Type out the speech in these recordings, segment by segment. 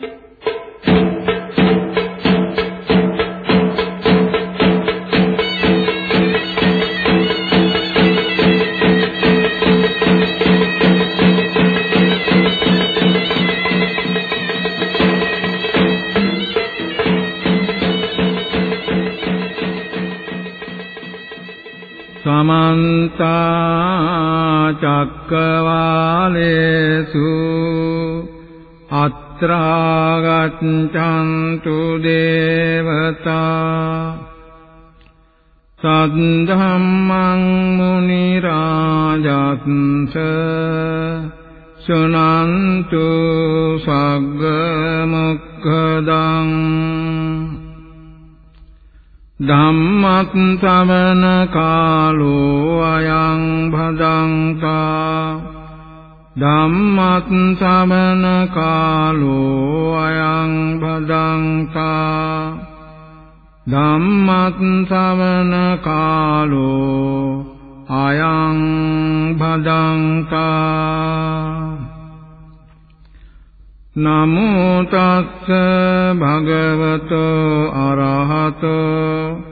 you ධම්මත් සවන කාලෝ අයං භදංකා ධම්මත් සවන කාලෝ අයං භදංකා ධම්මත් සවන කාලෝ අයං භදංකා නමෝ තස්ස භගවතෝ අරහතෝ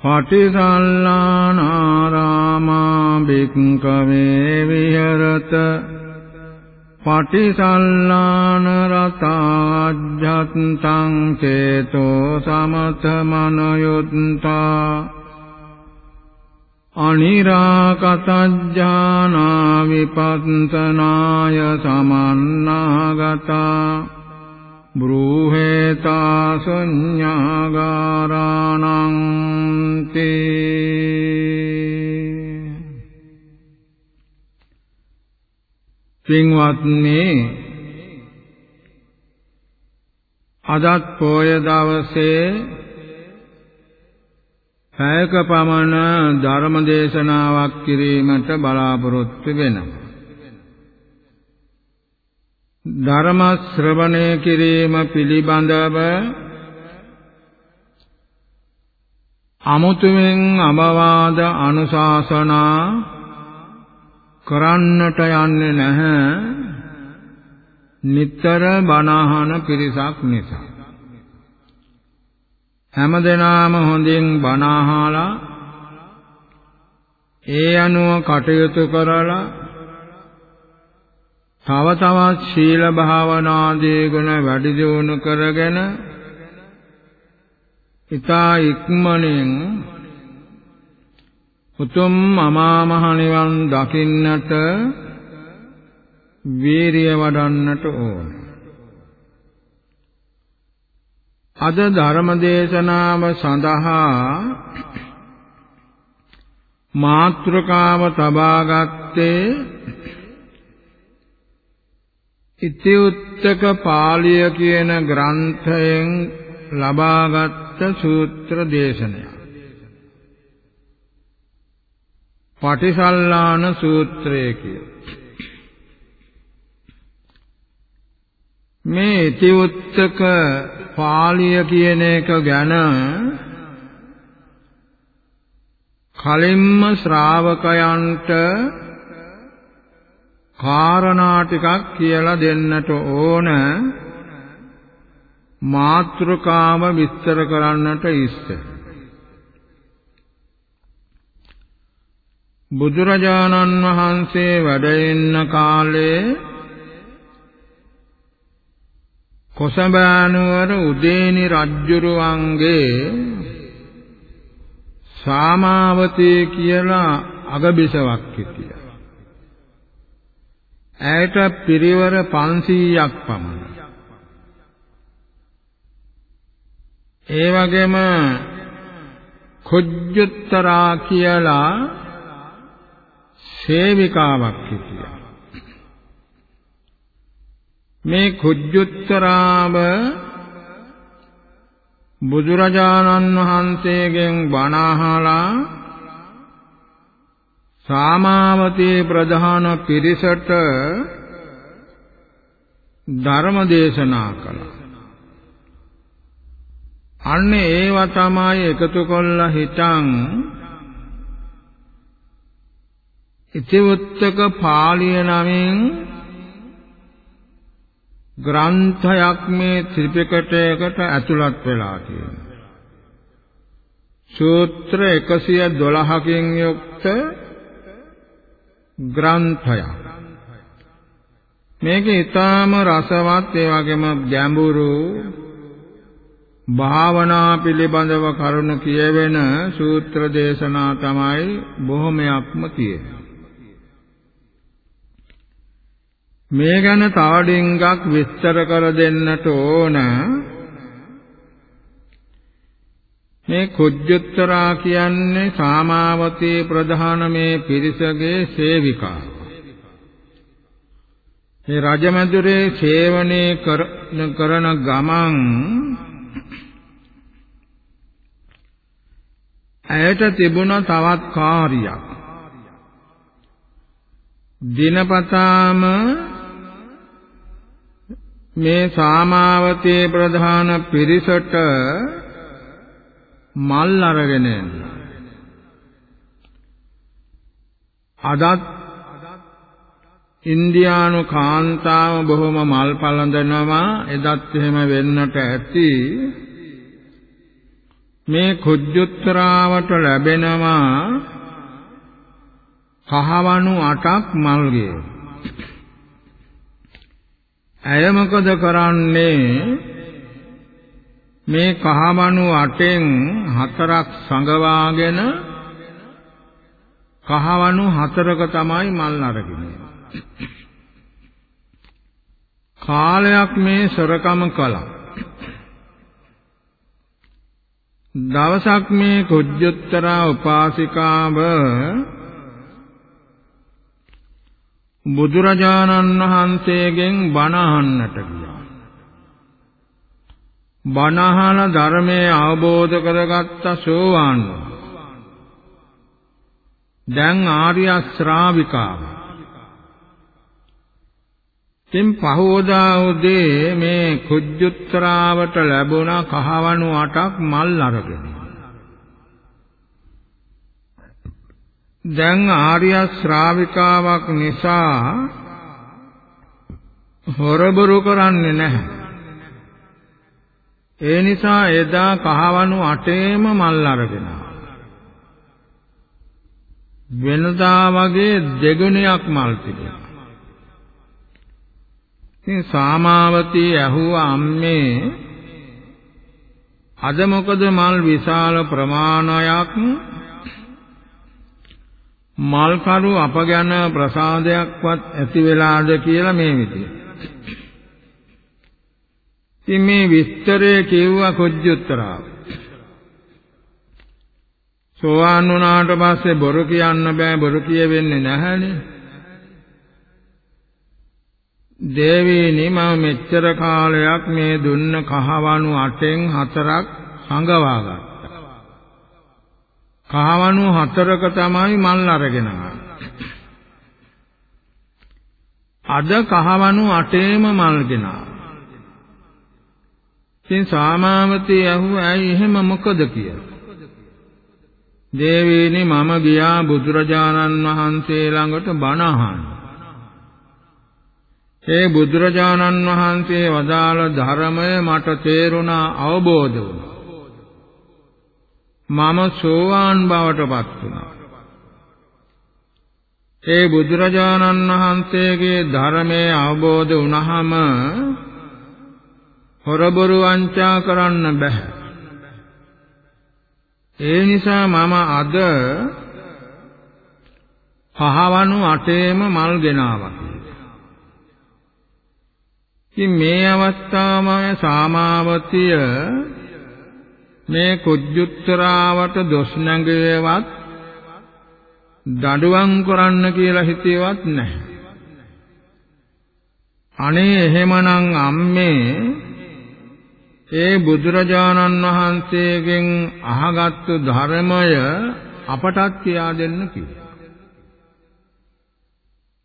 පටිසල්ලානාරාමා භික්ඛවේ විහෙරත පටිසල්ලාන රතාජ්ජත්තං චේතෝ සමතමනයුත්තා අනිරාකතඥානා විපස්සනාය සමන්නාගතා බ්‍රූහෙතා සංඥාගාරාණං තේ පින්වත්නි අදත් පොය දවසේ පැයක පමණ ධර්ම දේශනාවක් කිරීමට බලාපොරොත්තු වෙනවා. ධර්ම ශ්‍රවණය කිරීම පිළිබඳව අමුතුවෙන් අවවාද අනුශාසනා කරන්නට යන්නේ නැහැ. නිතර බණහන පිරිසක් නිසා හැමදෙනාම හොඳින් බණ අහලා ඒ අනුව කටයුතු කරලා තව තවත් ශීල භාවනාදී ගුණ වැඩි දියුණු කරගෙන ඊතා ඉක්මනින් උතුම් අමා මහ නිවන් දකින්නට වීරිය වඩන්නට ඕන. අද ධර්ම දේශනාව සඳහා මාත්‍රකාව තබාගත්තේ ඉතිඋත්තක පාළිය කියන ග්‍රන්ථයෙන් ලබාගත් සූත්‍ර දේශනය. පටිසල්ලාන සූත්‍රය කිය. මේ ඉතිඋත්තක පාළිය කියන එක ගැන කලින්ම ශ්‍රාවකයන්ට කාරණා ටිකක් කියලා දෙන්නට ඕන මාත්‍රකාව විස්තර කරන්නට ඉස්සෙ බුදුරජාණන් වහන්සේ වැඩ ඉන්න කාලේ කොසඹානුවර උදේනි රජ්ජුරුවන්ගේ සාමාවතී කියලා අගබිසවක් හිටියා. ඇයට පිරිවර 500ක් පමණ. ඒ වගේම කුජ්ජුත්තරා කියලා සේවිකාවක් හිටියා. මේ කුජ්ජුත්තරාව බුදුරජාණන් වහන්සේගෙන් බණ අහලා සාමාවතී ප්‍රධාන පිරිසට ධර්ම දේශනා කළා. අන්න ඒව තමයි එකතු කොල්ලා හිටන් ඉතිවුත්තක පාළිය නමින් ග්‍රන්ථයක් මේ ත්‍රිපිටකයකට ඇතුළත් වෙලා තියෙනවා. සූත්‍ර 112කින් යුක්ත ග්‍රන්ථයක්. මේක ඊටාම රසවත් ඒ වගේම ගැඹුරු භාවනා පිළිබඳව කරුණු කියවෙන සූත්‍ර දේශනා තමයි බොහොමයක්ම තියෙන්නේ. මේ ගැන තව ඩිංගක් විස්තර කර දෙන්නට ඕන මේ කුජ්ජුත්තරා කියන්නේ සාමාවතී ප්‍රධාන මේ පිරිසගේ සේවිකා. මේ රජමැදුරේ සේවනයේ කරන ගමන් ඇයට තිබුණ තවත් කාර්යයක්. දිනපතාම මේ සාමාවතී ප්‍රධාන පිරිසට මල් අරගෙන එන්න. අදත් ඉන්දියානු කාන්තාව බොහොම මල් පලඳනවා එදත් එහෙම වෙන්නට ඇති. මේ කුජ්ජුත්තරාවට ලැබෙනවා කහවණු 8ක් මල්ගේ. ඇය මොකද කරන්නේ? මේ කහමණු අටෙන් හතරක් සංගවාගෙන කහවණු හතරක තමයි මල් අරගෙන කාලයක් මේ සොරකම කළා දවසක් මේ කුජ්ජුත්තරා උපාසිකාව බුදුරජාණන් වහන්සේගෙන් බණ අහන්නට ගියා. බණ අහන ධර්මයේ අවබෝධ කරගත්ත සෝවාන් දැන් ආර්ය ශ්‍රාවිකාව. තින් පහෝදා උදේ මේ කුජ්ජුත්තරාවට ලැබුණ කහවණු 8ක් මල් අරගෙන දැන් ආර්ය ශ්‍රාවිකාවක් නිසා හොරබරු කරන්නේ නැහැ. ඒ නිසා එදා කහවණු අටේම මල් අරගෙන වෙනදා වගේ දෙගුණයක් මල් තිබුණා. ඉතින් සාමාවතී ඇහුව අම්මේ අද මොකද මල් විශාල ප්‍රමාණයක් මල් කරු අප ගැන ප්‍රසාදයක්වත් ඇති වෙලාද කියලා මේ විදිය. ඉතින් මේ විස්තරය කිව්වා කොජ්ජුත්තරාව. සෝවාන් වුණාට පස්සේ බොරු කියන්න බෑ බොරු කියවෙන්නේ නැහැනේ. දේවීනි මම මෙච්චර කාලයක් මේ දුන්න කහවණු අටෙන් හතරක් සංගවා ගත්තා. කහවණු හතරක තමයි මල් අරගෙන අද කහවණු අටේම මල් ගෙනා. ඉතින් සාමාවතී ඇහුවා ඇයි එහෙම මොකද කියලා. දේවීනි මම ගියා බුදුරජාණන් වහන්සේ ළඟට බණ අහන්න. ඒ බුදුරජාණන් වහන්සේ වදාළ ධර්මය මට තේරුණා අවබෝධ වුණා. මම සෝවාන් බවට පත් වුණා. ඒ බුදුරජාණන් වහන්සේගේ ධර්මයේ අවබෝධ වුණාම හොරබොරු වංචා කරන්න බෑ. ඒ නිසා මම අද පහවණු අටේම මල් ගෙනාවා. ඉතින් මේ අවස්ථාවම සාමාවතිය මේ කුජ්ජුත්තරාවට දොස් නැඟේවත් දඬුවම් කරන්න කියලා හිතේවත් නැහැ. අනේ එහෙමනම් අම්මේ ඒ බුදුරජාණන් වහන්සේගෙන් අහගත්තු ධර්මය අපටත් කියා දෙන්න කිව්වා.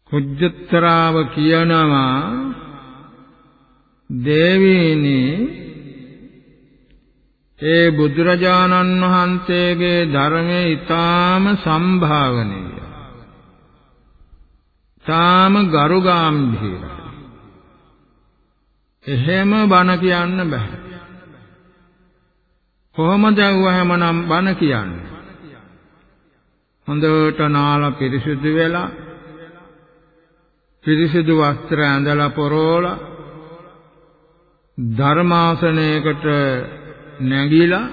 කුජ්ජතරාව කියනවා දේවීනි ඒ බුදුරජාණන් වහන්සේගේ ධර්මයේ ඊටාම සම්භාවනීය. ඊටාම ගරුගාම්භීරයි. එහෙම බණ කියන්න බෑ. කොහොමද වහමනම් බණ කියන්නේ? හොඳට නාලා පිරිසිදු වෙලා පිරිසිදු වස්ත්‍ර ඇඳලා පොරෝලා ධර්මාසනයකට නැගිලා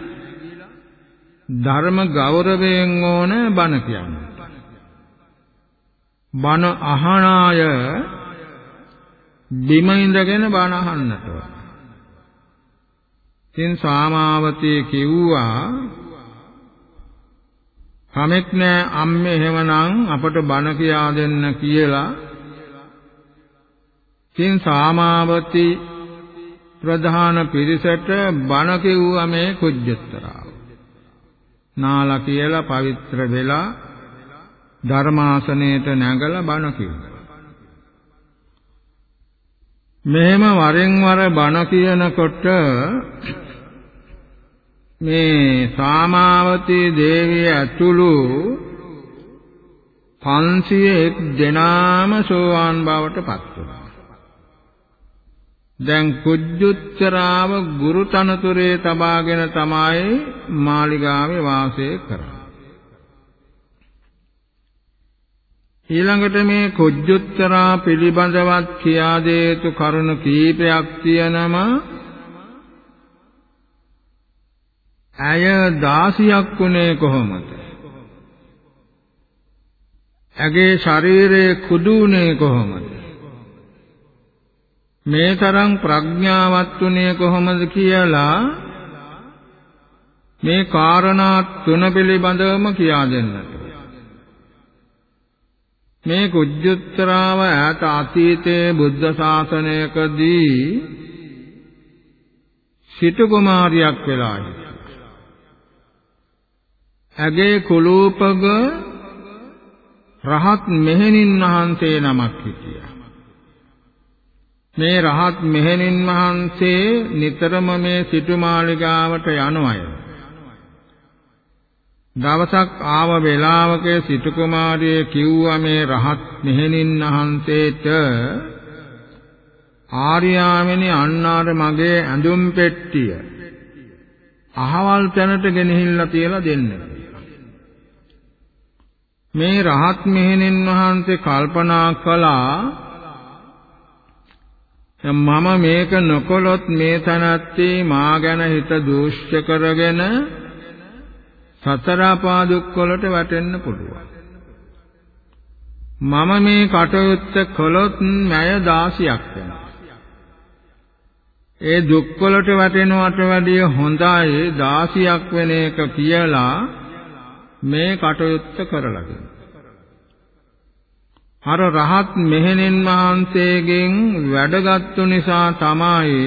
ධර්ම ගෞරවයෙන් ඕන බණ කියන්නේ. බණ අහන අය බිම ඉඳගෙන බණ අහන්නට. ඉතින් සාමාවතී කිව්වා කමෙක් නෑ අම්මේ එහෙමනම් අපට බණ කියා දෙන්න කියලා. ඉතින් සාමාවතී ප්‍රධාන පිරිසට බණ කිව්වා මේ කුජ්ජතරාව. නාලා කියලා පවිත්‍ර වෙලා ධර්මාසනයේට නැගලා බණ කිව්වා. මෙහෙම වරෙන් වර බණ කියනකොට මේ සාමාවතී දේවිය ඇතුළු 501 දෙනාම සෝවාන් බවට පත් වුණා. දැන් කුජ්ජුච්චරාව ගුරු තනතුරේ තබාගෙන තමයි මාලිගාවේ වාසය කරන්නේ. ඊළඟට මේ කුජ්ජුත්තරා පිළිබඳවත් කියා දෙතු කරුණු කීපයක් තියෙනම ඇය 16ක් වුණේ කොහොමද? ඇගේ ශරීරයේ කුඩුනේ කොහොමද? මේ තරම් ප්‍රඥාවත් උනේ කොහොමද කියලා මේ කාරණා තුන පිළිබඳවම කියා දෙන්නට. මේ කුජ්ජුත්තරාව ඈත අතීතයේ බුද්ධ ශාසනයකදී සිටු කුමාරියක් වෙලා හිටියා. ඇගේ කුලූපග රහත් මෙහෙණින් වහන්සේ නමක් හිටියා. මේ රහත් මෙහෙණින් වහන්සේ නිතරම මේ සිටු මාලිගාවට යන අය. දවසක් ආව වේලාවක සිටු කුමාරිය කිව්වා මේ රහත් මෙහෙණින් වහන්සේට ආර්යාමෙනි අන්නාර මගේ ඇඳුම් පෙට්ටිය අහවල් තැනට ගෙනහිල්ලා තියලා දෙන්න. මේ රහත් මෙහෙණින් වහන්සේ කල්පනා කළා මම මේක නොකොලොත් මේ තනත්තේ මා ගැන හිත දූෂ්‍ය කරගෙන සතර පාදුක් වලට වැටෙන්න පුළුවන්. මම මේ කටයුත්ත කළොත් මය 16ක් වෙනවා. ඒ දුක් වලට වැටෙනවට වැඩිය හොඳයි 16ක් වෙන එක කියලා මේ කටයුත්ත කරලා දෙන්න. අර රහත් මෙහෙණින් වහන්සේගෙන් වැඩගත්තු නිසා තමයි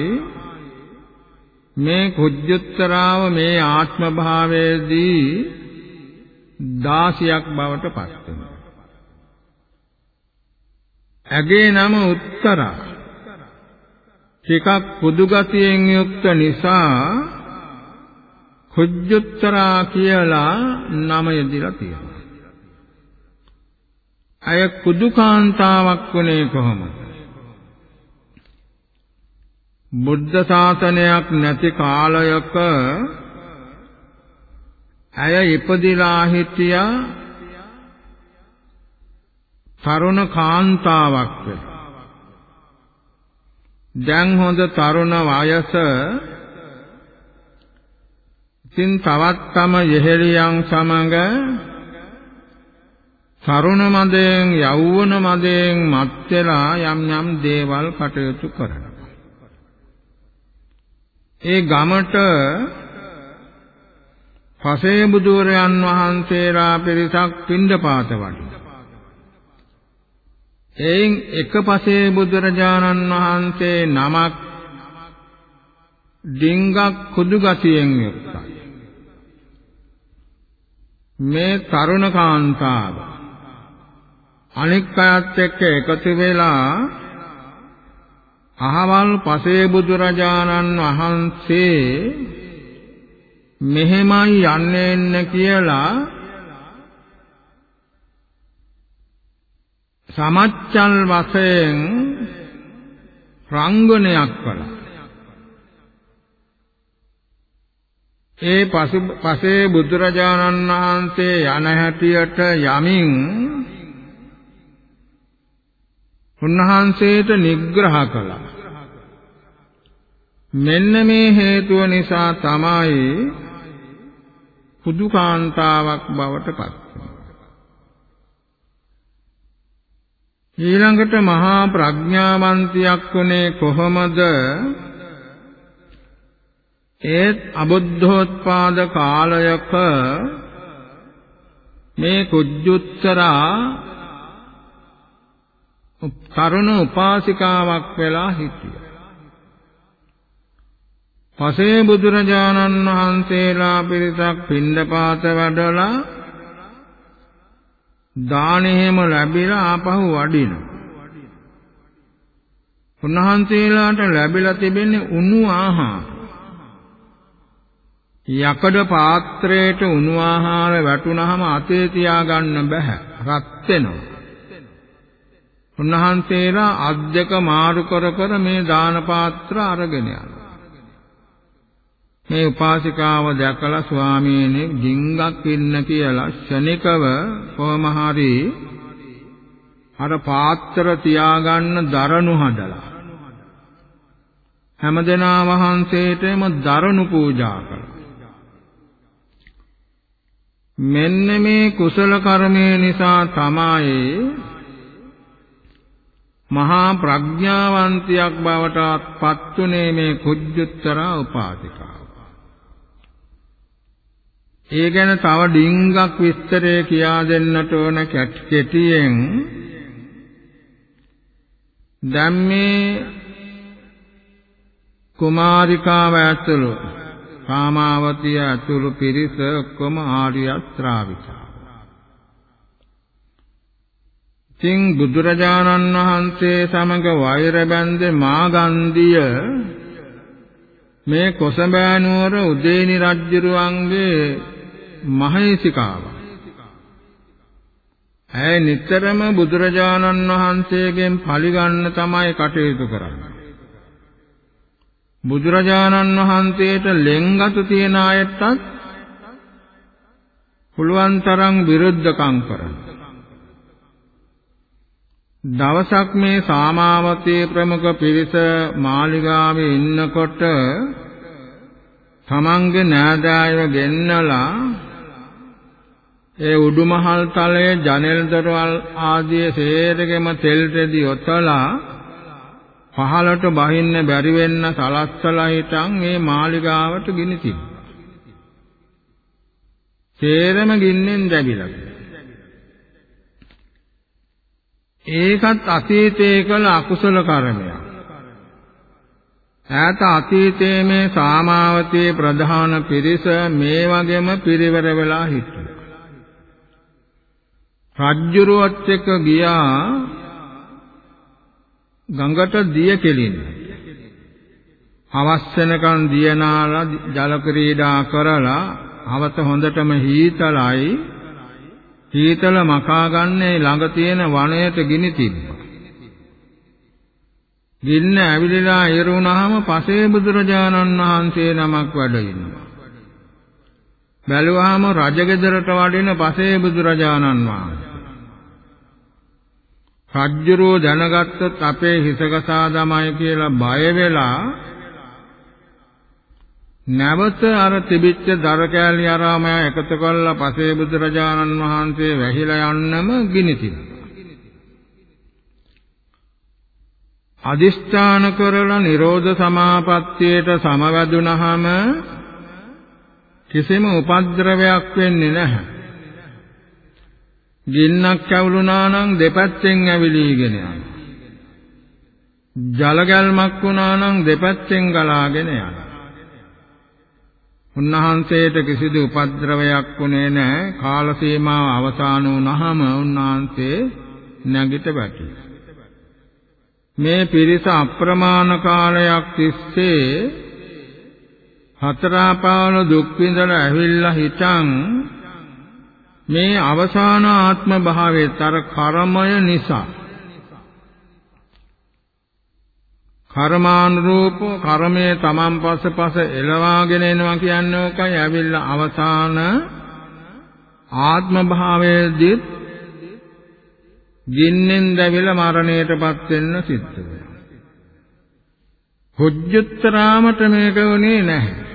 මේ කුජ්ජුත්තරාව මේ ආත්ම භාවයේදී 16ක් බවට පත් වෙනවා. ඇගේ නම උත්තරා. ටිකක් පුදු ගතියෙන් යුක්ත නිසා කුජ්ජුත්තරා කියලා නම යෙදিলা තියෙනවා. අය කුදුකාන්තාවක් වුණේ කොහොමද? බුද්ධ ශාසනයක් නැති කාලයක ඇය ඉපදිලා හිටියා තරුණ කාන්තාවක් වෙලා. දැන් හොඳ තරුණ වයස ඉතින් තවත් තම යෙහෙලියන් සමග තරුණ මදයෙන් යෞවන මදයෙන් මත් වෙලා යම් යම් දේවල් කටයුතු කරනවා. ඒ ගමට පසේ බුදුරයන් වහන්සේලා පිරිසක් පින්ඩපාත වඩිනවා. එයින් එක පසේ බුදුරජාණන් වහන්සේ නමක් ඩිංගක් කුදු ගතියෙන් යුක්තයි. මේ තරුණ කාන්තාව අනික් අයත් එක්ක එකතු වෙලා අහවල් පසේ බුදුරජාණන් වහන්සේ මෙහෙමයි යන්නේ කියලා සමච්චල් වශයෙන් රංගනයක් කළා. ඒ පසේ බුදුරජාණන් වහන්සේ යන හැටියට යමින් උන්වහන්සේට නිග්‍රහ කළා. මෙන්න මේ හේතුව නිසා තමයි පුදු කාන්තාවක් බවට පත් ඊළඟට මහා ප්‍රඥාවන්තියක් වුණේ කොහොමද? ඒත් අබුද්ධෝත්පාද කාලයක මේ කුජ්ජුත්තරා තරුණ උපාසිකාවක් වෙලා හිටියා. පසේ බුදුරජාණන් වහන්සේලා පිරිසක් පින්ඩපාත වැඩලා දානෙහෙම ලැබිලා ආපහු වඩිනවා. උන්වහන්සේලාට ලැබිලා තිබෙන්නේ උණු ආහාර. යකඩ පාත්‍රයට උණු ආහාර වැටුනහම අතේ තියාගන්න බෑ. රත් වෙනවා. උන්වහන්සේලා අධ්‍යක මාරු කර කර මේ දාන පාත්‍ර අරගෙන යනවා. මේ උපාසිකාව දැකලා ස්වාමීනි ඩිංගක් ඉන්න කියලා ශනිකව කොහම හරි අර පාත්‍ර තියාගන්න දරණු හදලා හැමදෙනා වහන්සේටම දරණු පූජා කළා මෙන්න මේ කුසල කර්මය නිසා තමයි මහා ප්‍රඥාවන්තියක් බවට පත්ුනේ මේ කුජ්ජුත්තර උපාසිකා ඒ ගැන තව ඩිංගක් විස්තරය කියා දෙන්නට ඕන කෙටියෙන්. දැන් මේ කුමාරිකාව ඇතුළු කාමාවතිය ඇතුළු පිරිස ඔක්කොම ආර්ය ශ්‍රාවිකා. තින් බුදුරජාණන් වහන්සේ සමග වෛර බැඳ මාගන්ධිය මේ කොසඹෑ නුවර උදේනි රජුරුවන්ගේ මහේසිකාව. ඇය නිතරම බුදුරජාණන් වහන්සේගෙන් පරිගන්න තමයි කටයුතු කරන්නේ. බුදුරජාණන් වහන්සේට ලෙන්ගතු තියන අයටත් පුළුවන් තරම් විරුද්ධකම් කරන. දවසක් මේ සාමාවතී ප්‍රමුඛ පිරිස මාලිගාවේ ඉන්නකොට තමන්ගේ නෑදෑයව ගෙන්නලා ඒ උඩුමහල් තලයේ ජනෙල් දොරවල් ආදී සේරගෙම තෙල් රෙදි ඔතලා පහලට බහින්න බැරි වෙන්න සලස්සලා හිටන් මේ මාලිගාවට ගිනි තිබ්බා. සේරම ගින්නෙන් දැවිලා. ඒකත් අතීතයේ කළ අකුසල කර්මයක්. ඈත අතීතයේ මේ සාමාවතී ප්‍රධාන පිරිස මේ වගේම පිරිවර වෙලා හිටියා. රජ්ජුරුවත් එක්ක ගියා ගඟට දිය කෙලින්න. හවස් වෙනකන් දිය නාලා ජල ක්‍රීඩා කරලා හවස හොඳටම හීතලයි හීතල මකා ගන්නේ ළඟ තියෙන වනයේට ගිනි තිබ්බා. ගින්න ඇවිලලා ඉරුණාම පසේ බුදුරජාණන් වහන්සේ නමක් වැඩ ඉන්නවා. බැලුවාම රජගෙදරට වඩින පසේ බුදුරජාණන් වහන්සේ. රජ්ජුරෝ දැනගත්තොත් අපේ හිසකසා දමයි කියලා බය වෙලා නැවත අර තිබිච්ච දර කෑලි අරාම එකතු කරලා පසේ බුදුරජාණන් වහන්සේ වැහිලා යන්නම ගිනි තිබුණා. අදිෂ්ඨාන කරලා නිරෝධ සමාපත්තියට සමවැදුනහම කිසිම උපද්‍රවයක් වෙන්නේ නැහැ. ගින්නක් ඇවුලුනා නම් දෙපැත්තෙන් ඇවිලීගෙන යනවා. ජල ගැල්මක් වුණා නම් දෙපැත්තෙන් ගලාගෙන යනවා. උන්වහන්සේට කිසිදු උපද්‍රවයක් වුණේ නැහැ. කාල සීමාව අවසන් වුණාම උන්වහන්සේ නැගිට වැටුණා. මේ පිරිස අප්‍රමාණ කාලයක් තිස්සේ හතරපාවල දුක් විඳලා ඇවිල්ලා හිටන් මේ අවසාන ආත්ම භාවයේ තර කර්මය නිසා කර්මානුරූප කර්මයේ තමන් පස්සපස එළවාගෙන එනවා කියන්නේ ඕකයි ඇවිල්ලා අවසාන ආත්ම භාවයේදී ගින්නෙන් දැවිලා මරණයටපත් වෙන්න සිද්ධ වෙනවා. හොජ්ජුත්තරාමට මේක උනේ නැහැ.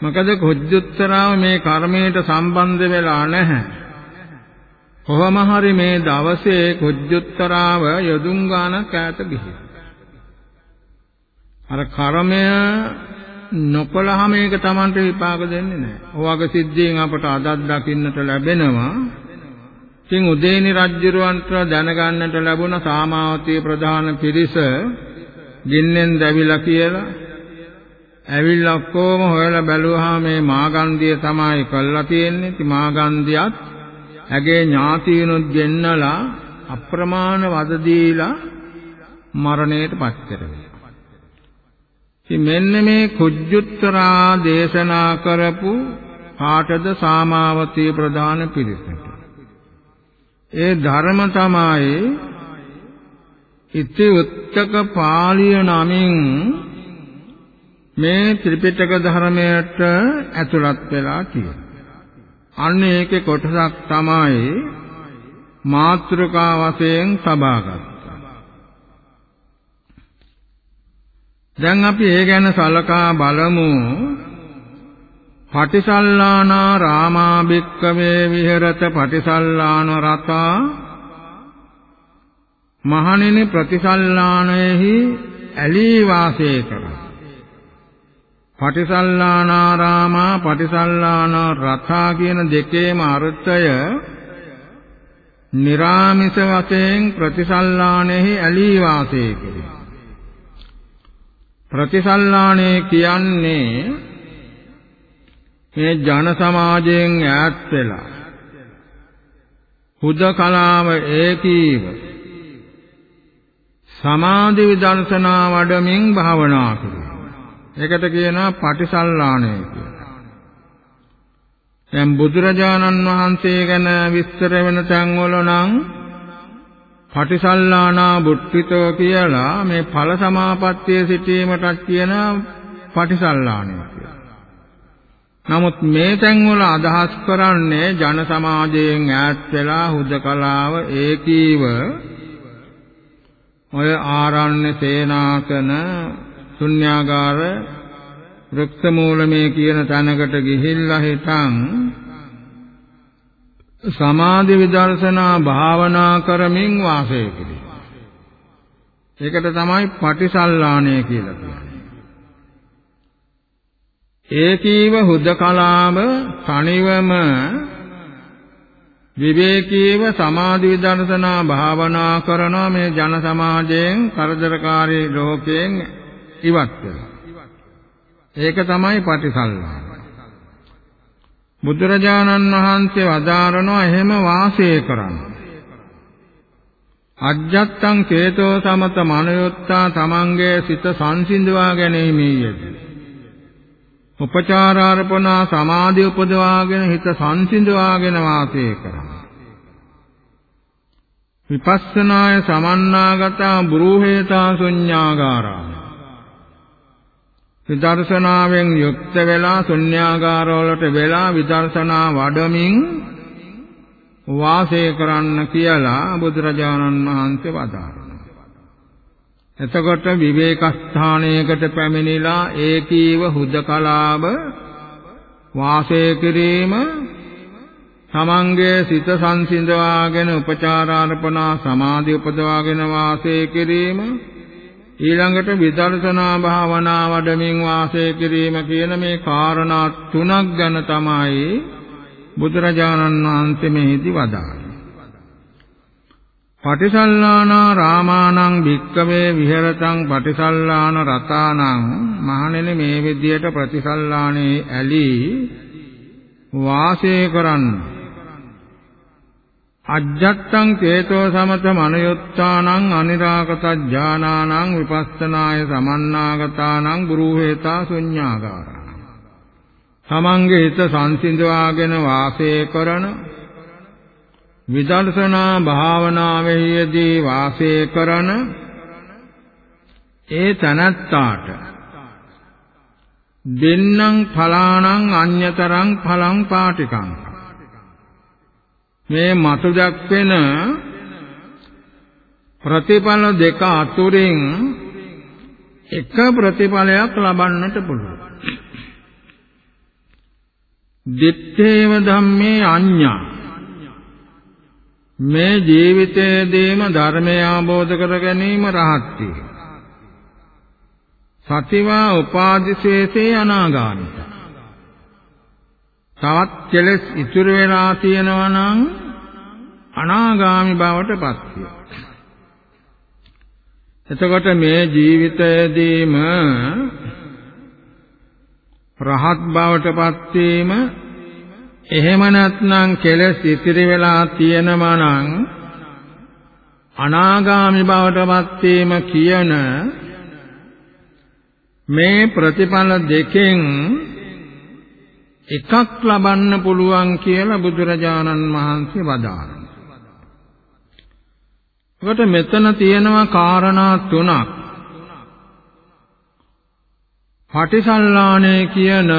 මොකද හොජ්ජුත්තරාව මේ කර්මයට සම්බන්ධ වෙලා නැහැ. කොහොම හරි මේ දවසේ හොජ්ජුත්තරාව යදුම් ගානක් ඈත ගිහින්. අර කර්මය නොකලහම ඒක Tamanට විපාක දෙන්නේ නැහැ. ඔවගේ සිද්ධියෙන් අපට අදත් දකින්නට ලැබෙනවා. ඉතින් උදේනි රජුරවන්ට දැනගන්නට ලැබුණ සාමාවතී ප්‍රධාන පිරිස ගින්නෙන් දැවිලා කියලා ඇවිල්ලා ඔක්කොම හොයලා බැලුවාම මේ මාගන්ධිය තමයි කළා තියෙන්නේ. ඉතින් මාගන්ධියත් ඇගේ ඥාතියනුත් ගෙන්නලා අප්‍රමාණ වද දීලා මරණයට පත් කරනවා. ඉතින් මෙන්න මේ කුජ්ජුත්තරා දේශනා කරපු පාඨද සාමාවතී ප්‍රධාන පිරිසට. ඒ ධර්ම තමයි ඉති උත්තක පාළිය නමින් මේ ත්‍රිපිටක ධර්මයට ඇතුළත් වෙලා තියෙනවා. අන්න ඒකේ කොටසක් තමයි මාත්‍රිකා වශයෙන් සබාගත්. දැන් අපි ඒ ගැන සලකා බලමු. පටිසල්ලානා රාමා භික්කවේ විහෙරත පටිසල්ලාන රතා මහණෙනි ප්‍රතිසල්ලාණයෙහි ඇලී වාසය කරා. පටිසල්ලානාරාමා පටිසල්ලානා රථා කියන දෙකේම අර්ථය निराமிස වශයෙන් ප්‍රතිසල්ලානෙහි ඇලී වාසය කෙරේ. ප්‍රතිසල්ලානේ කියන්නේ මේ ජන සමාජයෙන් ඈත් වෙලා හුදකලාව ඒකීව සමාධි විදර්ශනා වඩමින් භාවනා කරනවා ඒකට කියනවා පටිසල්ලාණය කියලා. දැන් බුදුරජාණන් වහන්සේ ගැන විස්තර වෙන තැන්වල නම් පටිසල්ලානා බුද්ධිතෝ කියලා මේ ඵල සමාපත්තියේ සිටීමටත් කියන පටිසල්ලාණය කියලා. නමුත් මේ තැන්වල අදහස් කරන්නේ ජන සමාජයෙන් ඈත් වෙලා හුදකලාව ඒකීව ඔය ආරණ්‍ය සේනාසන ශුන්‍යාගාර වෘක්ෂ මූලමේ කියන තැනකට ගිහිල්ලා හිටන් සමාධි විදර්ශනා භාවනා කරමින් වාසය කිරීම. ඒකට තමයි පටිසල්ලාණය කියලා කියන්නේ. ඒකීව හුදකලාව තනිවම විවේකීව සමාධි විදර්ශනා භාවනා කරන මේ ජන සමාජයෙන් කරදරකාරී ලෝකයෙන් ඉවත් වෙනවා. ඒක තමයි පටිසල්ලාණ. බුදුරජාණන් වහන්සේ වදාරනවා එහෙම වාසය කරන්න. අජ්ජත්තං චේතෝ සමත මනයොත්තා තමන්ගේ සිත සංසිඳවා ගැනීමේදී උපචාරාර්පණා සමාධි උපදවාගෙන හිත සංසිඳවාගෙන වාසය කරන්න. විපස්සනාය සමන්නාගතා බ්‍රූහේතා ශුඤ්ඤාගාරා විදර්ශනාවෙන් යුක්ත වෙලා ශුන්‍යාගාර වලට වෙලා විදර්ශනා වඩමින් වාසය කරන්න කියලා බුදුරජාණන් වහන්සේ වදාරනවා. එතකොට විවේක ස්ථානයකට පැමිණිලා ඒකීව හුදකලාව වාසය කිරීම තමන්ගේ සිත සංසිඳවාගෙන උපචාරාර්පණා සමාධි උපදවාගෙන වාසය කිරීම ඊළඟට විදර්ශනා භාවනා වඩමින් වාසය කිරීම කියන මේ කාරණා තුනක් ගැන තමයි බුදුරජාණන් වහන්සේ මෙහිදී වදාළේ. පටිසල්ලානා රාමානං භික්කවේ විහෙරතං පටිසල්ලාන රතානං මහණෙනි මේ විදියට ප්‍රතිසල්ලානේ ඇලි වාසය කරන්න අජ්ජත්තං චේතෝ සමත මනයුත්තානං අනිරාගත ඥානානං විපස්සනාය සමන්නාගතානං ගුරුහේතා ශුඤ්ඤාගාරා තමන්ගේ හිත සංසිඳවාගෙන වාසය කරන විදර්ශනා භාවනාවෙහිදී වාසය කරන ඒ තනත්තාට දෙන්නං ඵලානං අඤ්‍යතරං ඵලං පාටිකං. මේ මතු දක්වෙන ප්‍රතිඵල දෙක අතුරින් එක ප්‍රතිඵලයක් ලබන්නට පුළුවන්. දිත්තේව ධම්මේ අඤ්ඤා. මේ ජීවිතයේදීම ධර්මය අවබෝධ කර ගැනීම රහත් සතිවා උපාදිශේෂේ අනාගාමිත තවත් කෙලෙස් ඉතුරු වෙලා තියෙනවා නම් අනාගාමි බවට පත් එතකොට මේ ජීවිතයේදීම රහත් බවට පත් වීම එහෙම නැත්නම් කෙලෙස් ඉතිරි වෙලා තියෙනවා නම් අනාගාමි බවටපත් වීම කියන මේ ප්‍රතිඵල දෙකෙන් එකක් ලබන්න පුළුවන් කියලා බුදුරජාණන් වහන්සේ වදාළා. ඒකට මෙතන තියෙනවා කාරණා තුනක්. පටිසල්ලාණේ කියන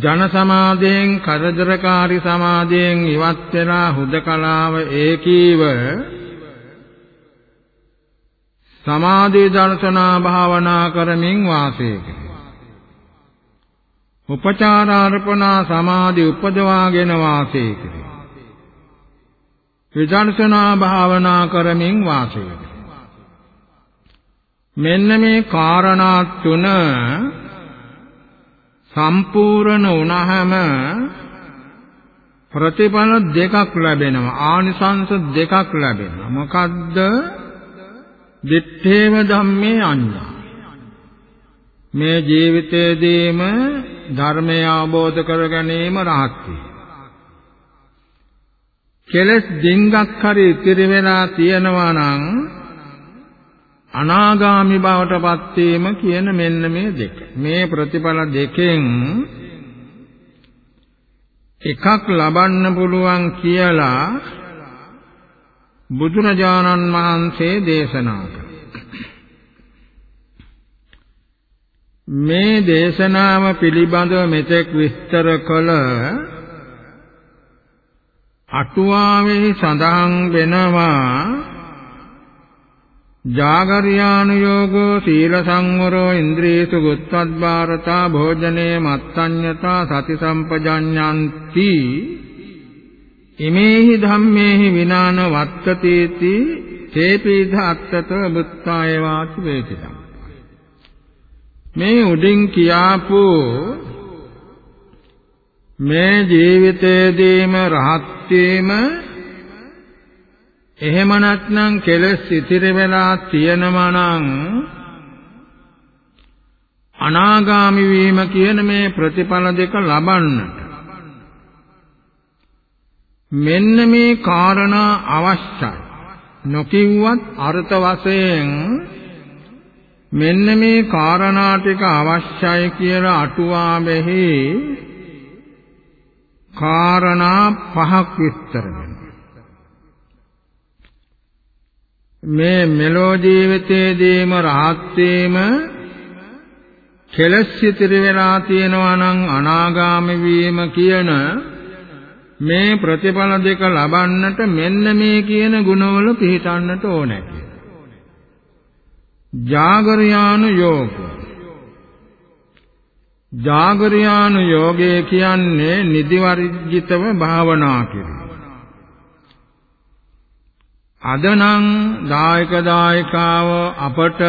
ජන සමාදයෙන් කරදරකාරී සමාදයෙන් ඉවත් වෙලා හුදකලාව ඒකීව සමාධි දර්ශනා භාවනා කරමින් වාසය කරේ. උපචාරාර්පණා සමාධි උපදවාගෙන වාසය කරේ. විදර්ශනා භාවනා කරමින් වාසය කරේ. මෙන්න මේ කාරණා තුන සම්පූර්ණ වුණාම ප්‍රතිඵල දෙකක් ලැබෙනවා ආනිසංස දෙකක් ලැබෙනවා මොකද්ද දිත්තේව ධම්මේ අඤ්ඤා මේ ජීවිතයේදීම ධර්මය අවබෝධ කර ගැනීම රහත් කෙලස් දින්ගක් හරි ඉතිරි වෙලා තියෙනවා නම් අනාගාමි බවටපත් වීම කියන මෙන්න මේ දෙක. මේ ප්‍රතිඵල දෙකෙන් එකක් ලබන්න පුළුවන් කියලා බුදුරජාණන් වහන්සේ දේශනා මේ දේශනාව පිළිබඳව මෙතෙක් විස්තර කළ අටුවාවේ සඳහන් වෙනවා ජාගරියානුയോഗෝ සීල සංවරෝ ඉන්ද්‍රියසු ගුත්වද්භාරතා භෝජනේ මත්සඤ්ඤතා සති සම්පජඤ්ඤන්ති ඉමේහි ධම්මේහි විනාන වත්තතේති තේපීධ අත්තතෝ බුත්තාය වාච වේතිතං මේ උඩින් කියාපු මේ ජීවිතයේදීම රහත් වීම එහෙම නැත්නම් කෙලස් ඉතිරි වෙලා තියෙනවා නම් අනාගාමි වීම කියන මේ ප්‍රතිඵල දෙක ලබන්නට. මෙන්න මේ කාරණා අවශ්‍යයි. නොකියුවත් අර්ථ වශයෙන් මෙන්න මේ කාරණා ටික අවශ්‍යයි කියලා අටුවාවෙහි කාරණා පහක් විස්තර වෙනවා මේ මෙලෝ ජීවිතයේදීම රහත් වීම කෙලස් ඉතිරි වෙලා තියෙනවා නම් අනාගාමී වීම කියන මේ ප්‍රතිඵල දෙක ලබන්නට මෙන්න මේ කියන ගුණවල පිළිටන්නට ඕනේ. ජාගරයානු යෝග ජාගරයානු යෝගය කියන්නේ නිදිවර්ජිතව භාවනා කිරීම. අද නම් දායක දායකාව අපට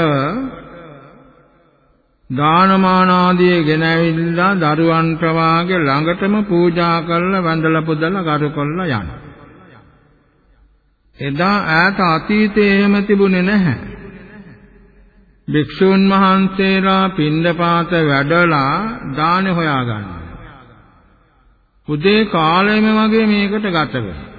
දානමාන ආදී ගෙනවිල්ලා දරුවන්ට වාගේ ළඟටම පූජා කරලා වැඳලා පුදලා කරු කරලා යනවා. එදා ඈත අතීතයේ එහෙම තිබුණේ නැහැ. භික්ෂුන් වහන්සේලා පින්දපාත වැඩලා දාන හොයාගන්නවා. උදේ කාලෙම වගේ මේකට ගත වෙනවා.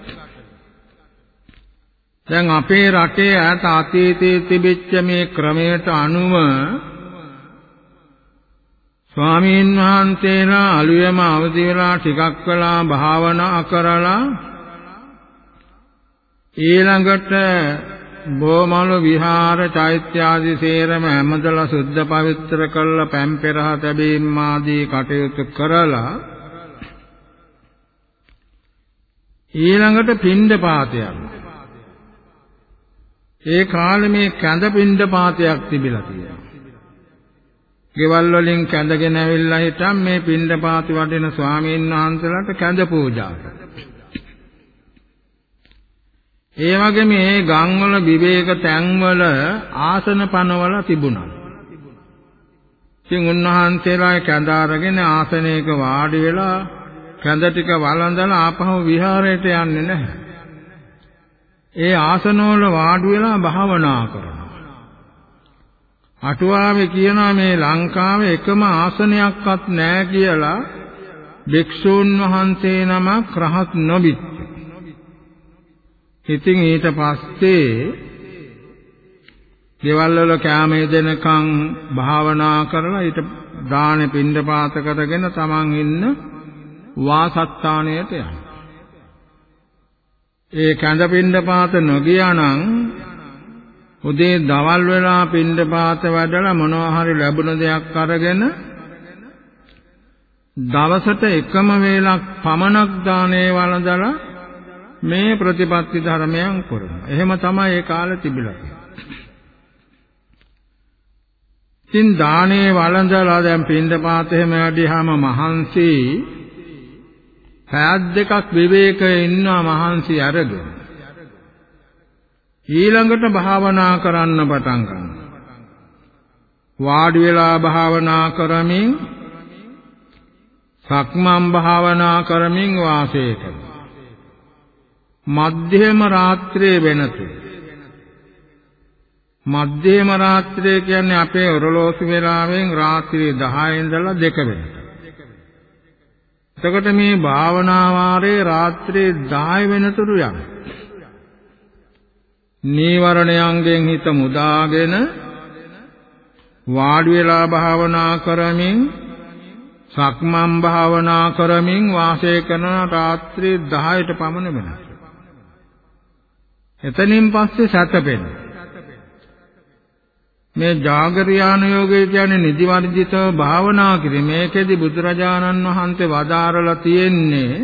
දැන් අපේ රටේ ඈත අතීතයේ තිබිච්ච මේ ක්‍රමයට අනුව ස්වාමීන් වහන්සේලා අලුයම අවදි වෙලා ටිකක් වෙලා භාවනා කරලා ඊළඟට බොමළු විහාර චෛත්‍ය ආදී සේරම හැමදලා සුද්ධ පවිත්‍ර කරලා පැම් පෙරහ තැබීම් ආදී කටයුතු කරලා ඊළඟට පින්ඩ පාතයක්. ඒ කාලේ මේ කැඳ පින්ඩ පාතයක් තිබිලා තියෙනවා. ගෙවල් වලින් කැඳගෙන ඇවිල්ලා හිටන් මේ පින්ඩපාති වඩින ස්වාමීන් වහන්සේලාට කැඳ පූජා ඒ වගේ මේ ගම්වල විවේක තැන්වල ආසන පනවල තිබුණා. ඉතින් උන්වහන්සේලා කැඳ අරගෙන ආසනයක වාඩි වෙලා කැඳ ටික වළඳලා ආපහු විහාරයට යන්නේ නැහැ. ඒ ආසනවල වාඩි වෙලා භාවනා කරනවා. අටුවාවේ කියනවා මේ ලංකාවේ එකම ආසනයක්වත් නැහැ කියලා භික්ෂූන් වහන්සේ නමක් රහත් නොබිත්. ඉතින් ඊට පස්සේ ගෙවල් වල කැම දෙනකන් භාවනා කරලා ඊට දාන පින්ඩපාත කරගෙන තමන් ඉන්න වාසස්ථානයට යනවා. ඒ කඳ පින්ඩපාත නොගියානම් උදේ දවල් වෙලා පින්ඩපාත වැඩලා මොනවා හරි ලැබුණ දෙයක් අරගෙන දවසට එකම වේලක් පමණක් දානේ වළඳලා මේ ප්‍රතිපත්ති ධර්මයන් කරනවා. එහෙම තමයි ඒ කාලේ තිබිලා තින් දානේ වළඳලා දැන් පින්ඩපාත එහෙම වැඩිහම මහන්සි පැයක් දෙකක් විවේකයේ ඉන්නවා මහන්සි අරගෙන ඊළඟට භාවනා කරන්න පටන් ගන්නවා. වාඩි වෙලා භාවනා කරමින් සක්මන් භාවනා කරමින් වාසය කරනවා. මධ්‍යම රාත්‍රියේ වෙනතු. මධ්‍යම රාත්‍රිය කියන්නේ අපේ ඔරලෝසු වේලාවෙන් රාත්‍රී 10 ඉඳලා 2 වෙනකම්. එතකොට මේ භාවනා වාරයේ රාත්‍රී 10 වෙනතුරු යනවා. නීවරණයන්ගෙන් හිත මුදාගෙන වාඩි වෙලා භාවනා කරමින් සක්මන් භාවනා කරමින් වාසය කරන රාත්‍රී 10ට පමණ වෙනවා. එතනින් පස්සේ සැතපෙන. මේ ජාගරියාන යෝගය කියන්නේ නිදි වර්ජිතව භාවනා කිරීම. මේකෙදි බුදුරජාණන් වහන්සේ වදාරලා තියෙන්නේ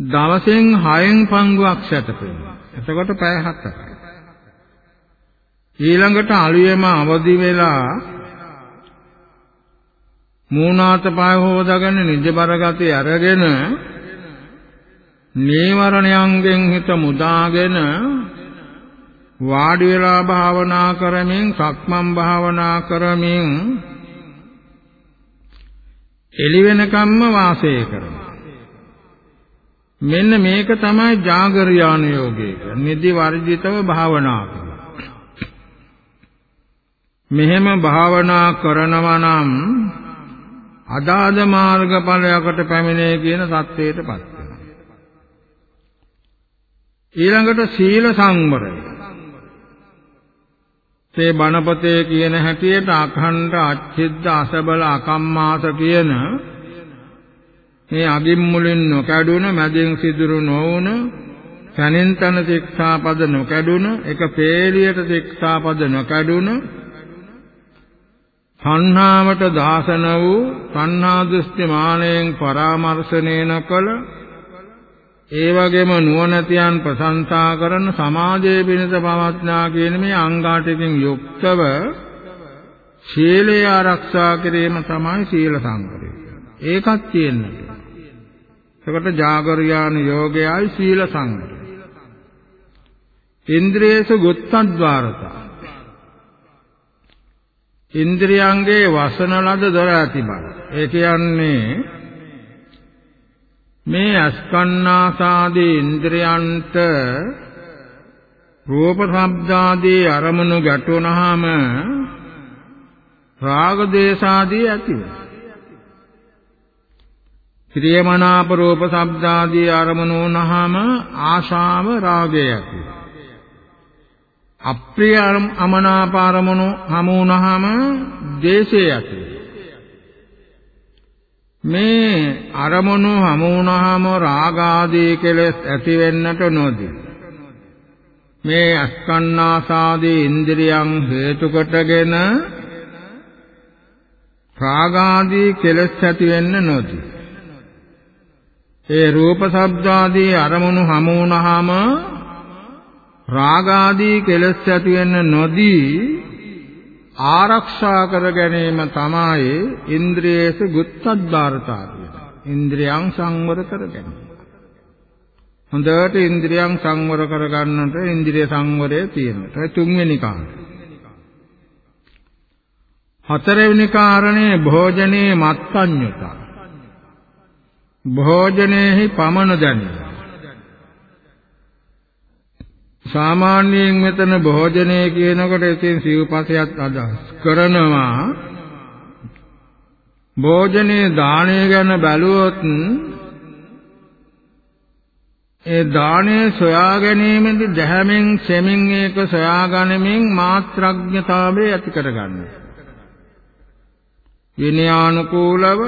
දවසෙන් 6න් පංගුවක් සැතපෙනවා. එතකොට පැය 7යි. ඊළඟට අලුයම අවදි වෙලා මූණාත පාය හොදාගෙන නිජබර ගතිය අරගෙන නීවරණයන්ගෙන් හිත මුදාගෙන වාඩි වෙලා භාවනා කරමින් සක්මන් භාවනා කරමින් එළි වෙනකම්ම වාසය කරනවා. මෙන්න මේක තමයි జాగරියාන යෝගය නිදි වර්ජිතව භාවනා මෙහෙම භාවනා කරනවා නම් අදාද මාර්ගඵලයකට පැමිණේ කියන සත්‍යයටපත් ඊළඟට සීල සංවරය. තේ බණපතේ කියන හැටියට අඛණ්ඩ අච්චිද්ද අසබල අකම්මාස කියන මේ අගින් මුලින් නොකඩුණ මැදින් සිදුරු නොවුන තනින් තන ශික්ෂාපද නොකඩුණ එක පේලියට ශික්ෂාපද නොකඩුණ සංහාවට දාසන වූ සංහා දෘෂ්ටි මානයෙන් පරාමර්ශණය නොකළ ඒ වගේම නුවණැතියන් ප්‍රශංසා කරන සමාජයේ පිණිස පවත්නා කියන මේ අංගාටකින් යුක්තව ශීලය ආරක්ෂා කිරීම තමයි සීල සංවරය. ඒකත් තියෙනවා. එතකොට ජාගරියාන යෝගයයි සීල සංවරය. ඉන්ද්‍රියේසු ගුත්තද්්වාරතා. ඉන්ද්‍රියංගේ වසන ලද දොර ඇති බව. ඒ කියන්නේ මේ අස්කන්නාසාදී ඉන්ද්‍රයන්ට රූප ශබ්දාදී අරමුණු ගැටුණාම රාග දේශාදී ඇති වෙනවා. ක්‍රියමනාප රූප ශබ්දාදී අරමුණු වුණාම ආශාව රාගය ඇති වෙනවා. අප්‍රිය අමනාප අරමුණු හමු වුණාම දේශය ඇති වෙනවා. මේ අරමුණු හමු වුණාම රාගාදී කෙලෙස් ඇති වෙන්නට නොදී. මේ අස්කන්නාසාදී ඉන්ද්‍රියන් හේතු කොටගෙන රාගාදී කෙලෙස් ඇති වෙන්න නොදී. ඒ රූප ශබ්දාදී අරමුණු හමු වුණාම රාගාදී කෙලෙස් ඇති වෙන්න නොදී ආරක්ෂා කර ගැනීම තමයි ඉන්ද්‍රියේස ගුත්තද්වාරතා කියන්නේ. ඉන්ද්‍රියං සංවර කර ගැනීම. හොඳට ඉන්ද්‍රියං සංවර කර ගන්නට ඉන්ද්‍රිය සංවරය තියෙනවා. ඒ තුන්වෙනි කාරණය. හතරවෙනි කාරණේ භෝජනේ මත්සඤ්ඤතා. භෝජනේහි පමන දැනීම. සාමාන්‍යයෙන් මෙතන භෝජනය කියනකොට ඉතින් සිව්පසයත් අදහස් කරනවා භෝජනේ දාණය ගැන බැලුවොත් ඒ දාණය සොයා ගැනීමේදී දැහැමින් සෙමින් ඒක සොයා ගැනීමෙන් මාත්‍රඥතාවය ඇති කරගන්න. විනයානුකූලව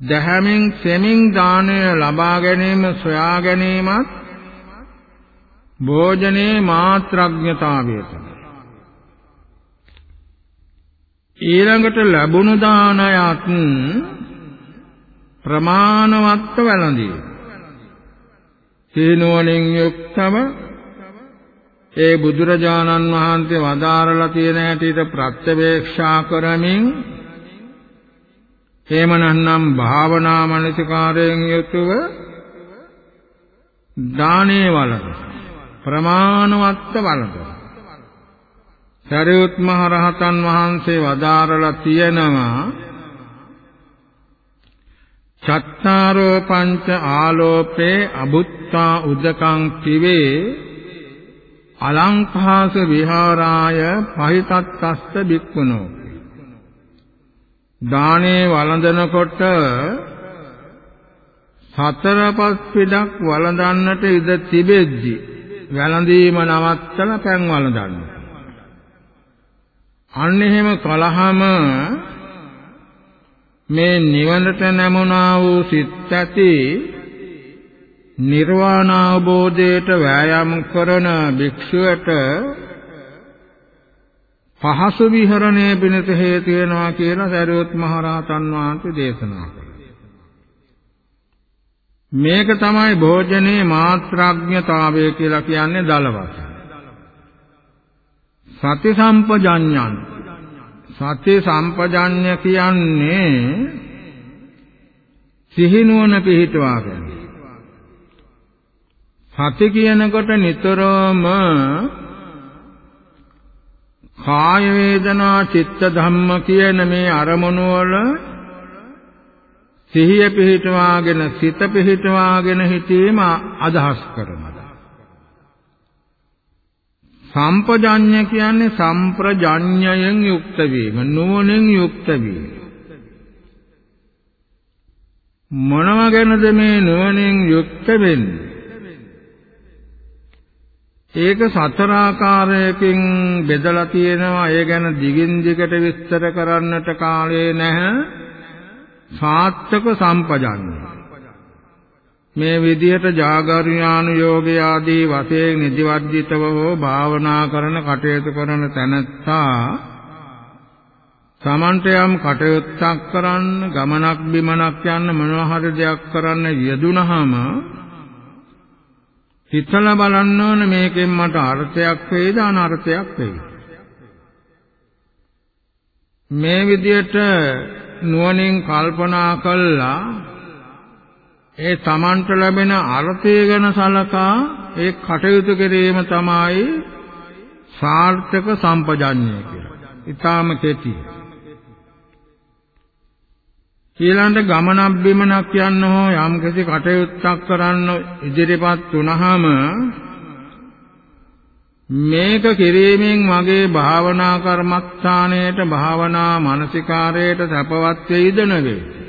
දැහැමින් සෙමින් දාණය ලබා ගැනීම සොයා ගැනීමත් භෝජනේ මාත්‍රඥතාවය තමයි. ඊළඟට ලැබුණු දානයත් ප්‍රමාණවත්ව වැළඳී. සීනුවණින් යුක්තව ඒ බුදුරජාණන් වහන්සේ වදාරලා තියෙන හැටියට ප්‍රත්‍යවේක්ෂා කරමින් එහෙමනම් භාවනා මනසිකාරයෙන් යුතුව දානේ වළඳ ප්‍රමාණවත්ව වළඳන. සරියුත් මහ රහතන් වහන්සේ වදාරලා තියෙනවා චත්තාරෝ පංච ආලෝපේ අබුත්තා උදකං කිවේ අලංකාස විහාරාය පහිතත්ස්ස බික්කුණෝ දානේ වළඳනකොට සතර පස් පිටක් වළඳන්නට ඉඩ තිබෙද්දී වැළඳීම නවත්තලා පෑන් වළඳන්න. අන්න එහෙම කලහම මේ නිවනට නැමුණා වූ සිත් ඇති නිර්වාණ අවබෝධයට වෑයම් කරන භික්ෂුවට පහසු විහරණය පිණිස හේතු වෙනවා කියලා සරියොත් මහ රහතන් වහන්සේ දේශනා කළා. මේක තමයි භෝජනේ මාත්‍රාඥතාවය කියලා කියන්නේ දල වශයෙන්. සති සම්පජඤ්ඤං සති සම්පජඤ්ඤ කියන්නේ සිහිනුවන පිහිටවා ගැනීම. සති කියනකොට නිතරම කාය වේදනා චිත්ත ධම්ම කියන මේ අරමුණු වල සිහිය පිහිටවාගෙන සිත පිහිටවාගෙන හිතීම අදහස් කරනවා. සම්පජඤ්ඤ කියන්නේ සම්ප්‍රජඤ්ඤයෙන් යුක්ත වීම නුවණින් යුක්ත වීම. මොනව ගැනද මේ නුවණින් යුක්ත වෙන්නේ? ඒක සතර ආකාරයකින් බෙදලා තියෙනවා. ඒ ගැන දිගින් දිගට විස්තර කරන්නට කාලේ නැහැ. සාත්තක සම්පජන්‍ය මේ විදිහට ජාගරියානු යෝගය ආදී වශයෙන් නිදිවර්ජිතව හෝ භාවනා කරන කටයුතු කරන තැනැත්තා තමන්ට යම් කටයුත්තක් කරන්න ගමනක් බිමනක් යන්න මොනවා හරි දෙයක් කරන්න යෙදුනහම හිතලා බලන්න ඕන මේකෙන් මට අර්ථයක් වේද අනර්ථයක් වේද? මේ විදිහට නුවණින් කල්පනා කළා ඒ තමන්ට ලැබෙන අර්ථය ගැන සලකා ඒ කටයුතු කිරීම තමයි සාර්ථක සම්පජඤ්ඤය කියලා. ඊටාම කෙටි. ඊළඟ ගමනක් බිමනක් යන්න හෝ යම්කිසි කටයුත්තක් කරන්න ඉදිරිපත් වුණාම මේක කිරීමෙන් මගේ භාවනා කර්මස්ථානයේට භාවනා මානසිකාරයට සැපවත් වෙයිද නෙවෙයි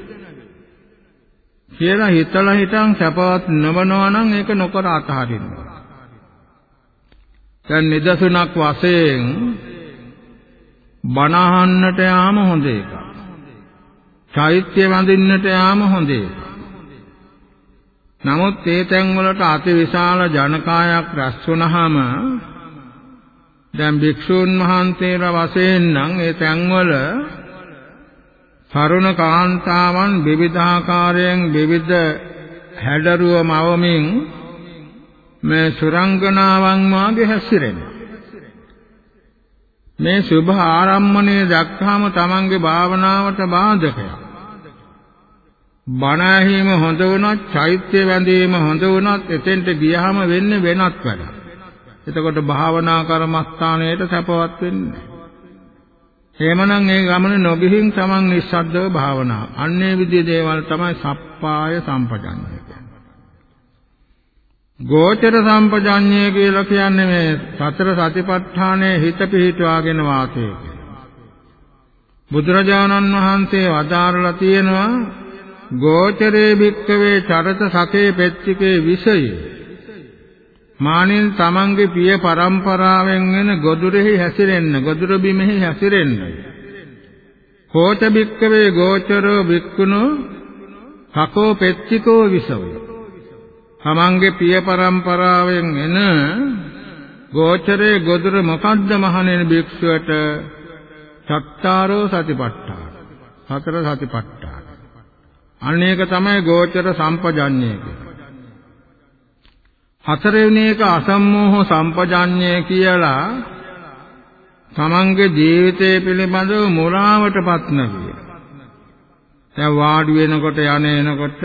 කියලා හිතලා හිටන් සැපවත් නොවනවා නම් ඒක නොකර අතහරින්න. දැන් නිදසුනක් වශයෙන් බණ අහන්නට යාම හොඳ එකක්. චෛත්‍ය වඳින්නට යාම හොඳ එකක්. නමුත් ඒ තැන් වලට අතිවිශාල ජනකායක් රැස් වුණාම දැන් භික්ෂූන් වහන්සේලා වශයෙන් නම් ඒ තැන්වල තරුණ කාන්තාවන් විවිධාකාරයෙන් විවිධ හැඩරුව මවමින් මේ සුරංගනාවන් වාගේ හැසිරෙනවා. මේ සුභ ආරම්මණය දැක්කම තමන්ගේ භාවනාවට බාධකයක්. බණ ඇහිම හොඳ වුණත්, චෛත්‍ය වැඳීම හොඳ වුණත් එතෙන්ට ගියහම වෙන්නේ වෙනත් වැඩක්. එතකොට භාවනා කර්මස්ථානයේට සැපවත් වෙන්නේ එහෙමනම් ඒ ගමන නොගිහින් තමන් නිස්සද්දව භාවනා. අන්නේ විදිහේ දේවල් තමයි සප්පාය සම්පජඤ්ඤය කියන්නේ. ගෝචර සම්පජඤ්ඤය කියලා කියන්නේ මේ සතර සතිපට්ඨානයේ හිත පිහිටවාගෙන වාසය බුදුරජාණන් වහන්සේ වදාරලා තියෙනවා ගෝචරේ භික්කවේ චරත සකේ පෙච්චිකේ විෂය මානෙන් තමන්ගේ පිය පරම්පරාවෙන් වෙන ගොදුරෙහි හැසිරෙන්න ගොදුර බිමෙහි හැසිරෙන්න. කෝච බික්කවේ ගෝචරෝ බික්කුණෝ කකෝ පෙත්තිකෝ විසව තමන්ගේ පිය පරම්පරාවෙන් එන ගෝචරේ ගොදුර මොකද්ද මහණෙනි භික්ෂුවට? චත්තාරෝ සතිපට්ඨාන. හතර සතිපට්ඨාන. අනේක තමයි ගෝචර සම්පජඤ්ඤය කියන්නේ හතරවෙනි එක අසම්මෝහ සම්පජාඤ්ඤය කියලා තමන්ගේ ජීවිතය පිළිබඳව මුලාවටපත් නැවිය. දැන් වාඩි වෙනකොට යන එනකොට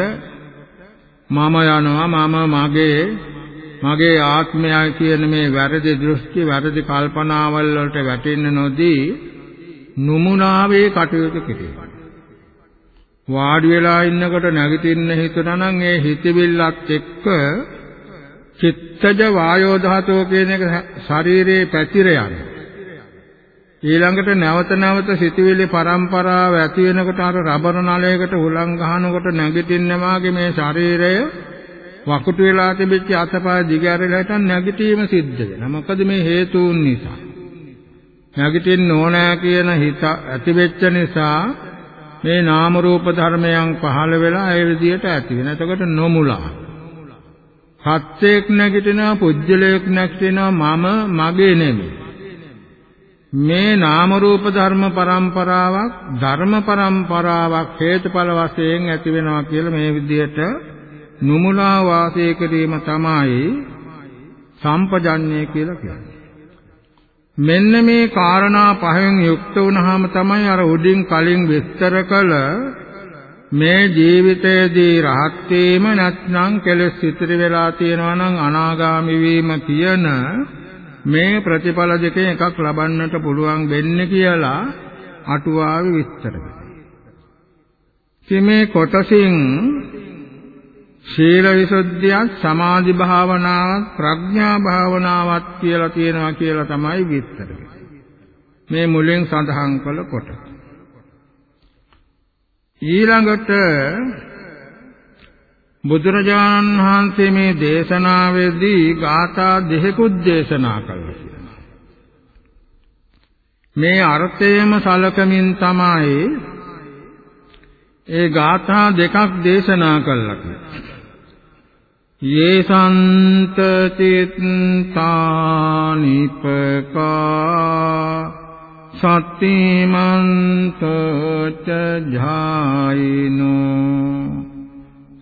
මම යනවා මම මගේ මගේ ආත්මයයි කියන මේ වැරදි දෘෂ්ටි වැරදි කල්පනාවල් වලට වැටෙන්න නොදී නුමුණාවේ කටයුතු කිරීම. වාඩි වෙලා ඉන්නකොට නැගිටින්න හිතුණා නම් ඒ හිතවිල්ලත් එක්ක චිත්තජ වායෝ ධාතෝ කියන එක ශරීරයේ පැතිර යන. ඊළඟට නැවත නැවත සිතුවිලි පරම්පරාව ඇති වෙනකොට අර රබර් නලයකට හුලං ගහනකොට නැගිටින්න වාගේ මේ ශරීරය වකුටු වෙලා තිබිච්ච අතපය දිගහැරලා හිටන් නැගිටීම සිද්ධ වෙනවා. මොකද මේ හේතුන් නිසා. නැගිටින්න ඕනෑ කියන හිත ඇති වෙච්ච නිසා මේ නාම රූප ධර්මයන් පහළ වෙලා ඒ විදිහට ඇති වෙන. එතකොට නොමුලා සත්‍යයක් නැගිටිනවා පුජ්‍යලයක් නැගිටිනවා මම මගේ නෙමෙයි මේ නාම රූප ධර්ම પરම්පරාවක් ධර්ම પરම්පරාවක් හේතුඵල වශයෙන් ඇති වෙනවා කියලා මේ විදිහට නුමුලා වාසය කිරීම තමයි සම්පජන්නේ කියලා කියන්නේ. මෙන්න මේ කාරණා පහෙන් යුක්ත වුණාම තමයි අර උඩින් කලින් විස්තර කළ මේ ජීවිතයේදී රහත් වීම නැත්නම් කෙලෙස් ඉතිරි වෙලා තියෙනවා නම් අනාගාමි වීම කියන මේ ප්‍රතිඵල දෙකෙන් එකක් ලබන්නට පුළුවන් වෙන්නේ කියලා අටුවාවේ විස්තර කරනවා. මේ කොටසින් ශීල විසුද්ධියත් සමාධි භාවනාවත් ප්‍රඥා භාවනාවත් කියලා තියෙනවා කියලා තමයි විස්තර මේ මුලින් සඳහන් කළ කොටස. ඊළඟට බුදුරජාණන් වහන්සේ මේ දේශනාවේදී ගාථා දෙකකුත් දේශනා කළා. මේ අර්ථයම සලකමින් තමයි ඒ ගාථා දෙකක් දේශනා කළා කියලා. යේසන්ත චිත්තානිපකා සත්‍තිමන්තච ජායිනෝ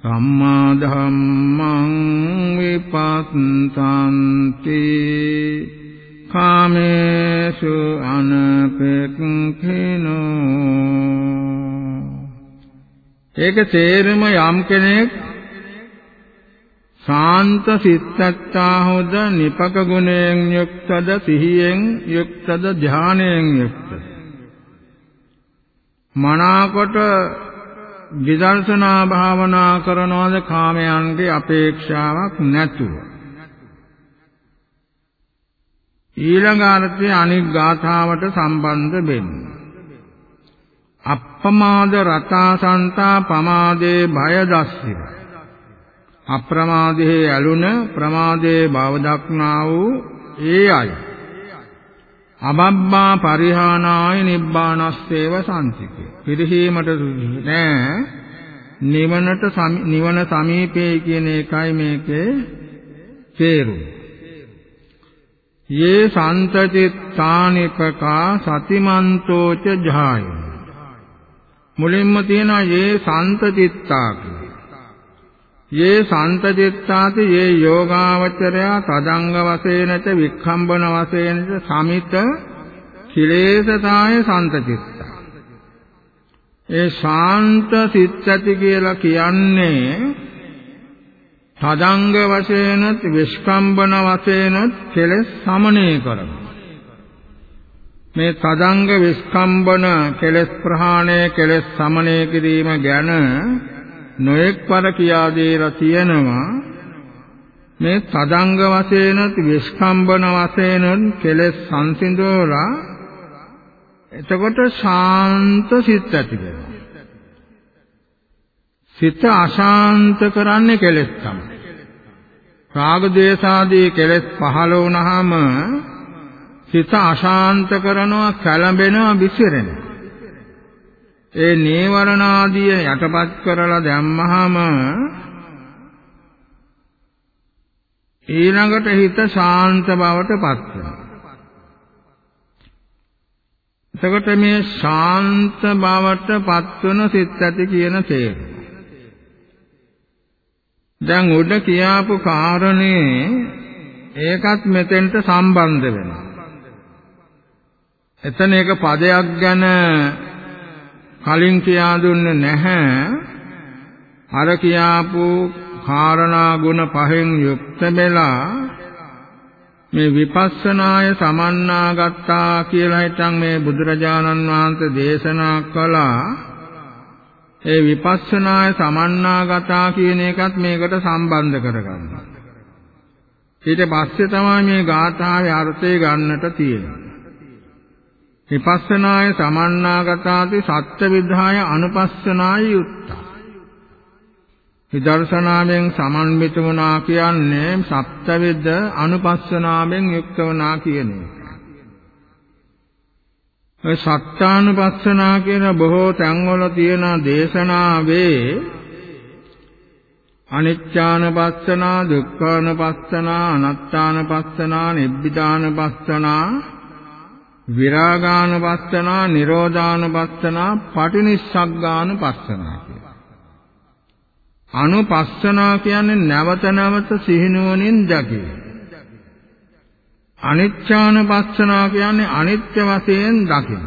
සම්මා ධම්මං විපස්සන්ති කාමේසු අනපෙක්ඛිනෝ. ඒක තේරෙම යම් කෙනෙක් ශාන්ත සිත්තත්තාහොද නිපක ගුණයෙන් යුක්තද සිහියෙන් යුක්තද ධානයෙන් යුක්තද? මනාකොට විදර්ශනා භාවනා කරනවාද? කාමයන්ගේ අපේක්ෂාවක් නැතුව. ඊළඟ අර්ථයේ අනික් ගාථාවට සම්බන්ධ වෙන්නේ. අප්පමාද රතාසන්තා පමාදේ භය දස්සිර අප්‍රමාදේ ඇලුන ප්‍රමාදේ භව දක්නා වූ ඒ අය. අබබ්බා පරිහානාය නිබ්බානස්සේව සම්තිකේ. පිරිහීමට නෑ. නිවනට නිවන සමීපේ කියන එකයි මේකේ තේරුම. යේ සන්තචිත්තානිපකා සතිමන්තෝච ජාය මුලින්ම තියෙනවා යේ සන්තචිත්තා යේ සන්තචිත්තාති යේ යෝගාවචරයා තදංග වශයෙන්ච වික්ඛම්බන වශයෙන්ච සමිත කිලේශතාය සන්තචිත්තා ඒ ශාන්ත සිත් ඇති කියලා කියන්නේ තදංග වශයෙන්ත් විස්කම්බන වශයෙන්ත් කෙලෙස් සමනය කරනවා. මේ තදංග විස්කම්බන කෙලෙස් ප්‍රහාණය කෙලෙස් සමනය කිරීම ගැන නොඑක් පර කියා දීලා තියෙනවා මේ තදංග වශයෙන්ත් විස්කම්බන වශයෙන්ත් කෙලෙස් සංසිඳෝලා එතකොට ශාන්ත සිත් ඇති වෙනවා සිත අශාන්ත කරන්නේ කෙලෙස් තමයි. රාග දේශාදී කෙලෙස් පහළ වුණාම සිත අශාන්ත කරනවා කැළඹෙනවා විසිරෙනවා. ඒ නීවරණාදිය යටපත් කරලා දැම්මහම ඊළඟට හිත ශාන්ත බවට පත් වෙනවා. එතකොට මේ ශාන්ත බවට පත්වන සිත් ඇති කියන තේරුම දැන් උඩ කියාපු කාරණේ ඒකත් මෙතෙන්ට සම්බන්ධ වෙනවා. එතන එක පදයක් ගැන කලින් කියා දුන්නේ නැහැ. අර කියාපු කාරණා ගුණ පහෙන් යුක්ත වෙලා මේ විපස්සනාය සමන්නාගත්තා කියලා හිටන් මේ බුදුරජාණන් වහන්සේ දේශනා කළා ඒ විපස්සනාය සමන්නාගතා කියන එකත් මේකට සම්බන්ධ කරගන්නවා. ඊට පස්සේ තමයි මේ ගාථාවේ අර්ථය ගන්නට තියෙන්නේ. විපස්සනාය සමන්නාගතාති සත්‍ය විධාය අනුපස්සනාය යුක්තා. විදර්ශනාවෙන් සමන්විත වුණා කියන්නේ සත්‍යවිද අනුපස්සනාවෙන් යුක්ත වුණා කියන එක. ඔය සත්‍යානුපස්සනා කියන බොහෝ තැන්වල තියෙන දේශනාවේ අනිච්චානුපස්සනා දුක්ඛානුපස්සනා අනාත්තානුපස්සනා නිබ්බිදානුපස්සනා විරාගානුපස්සනා නිරෝධානුපස්සනා පටිනිස්සග්ගානුපස්සනා කියලා. අනුපස්සනා කියන්නේ නැවත නැවත සිහිනුවණින් දකින. අනිච්චානුපස්සනා කියන්නේ අනිත්‍ය වශයෙන් දකින.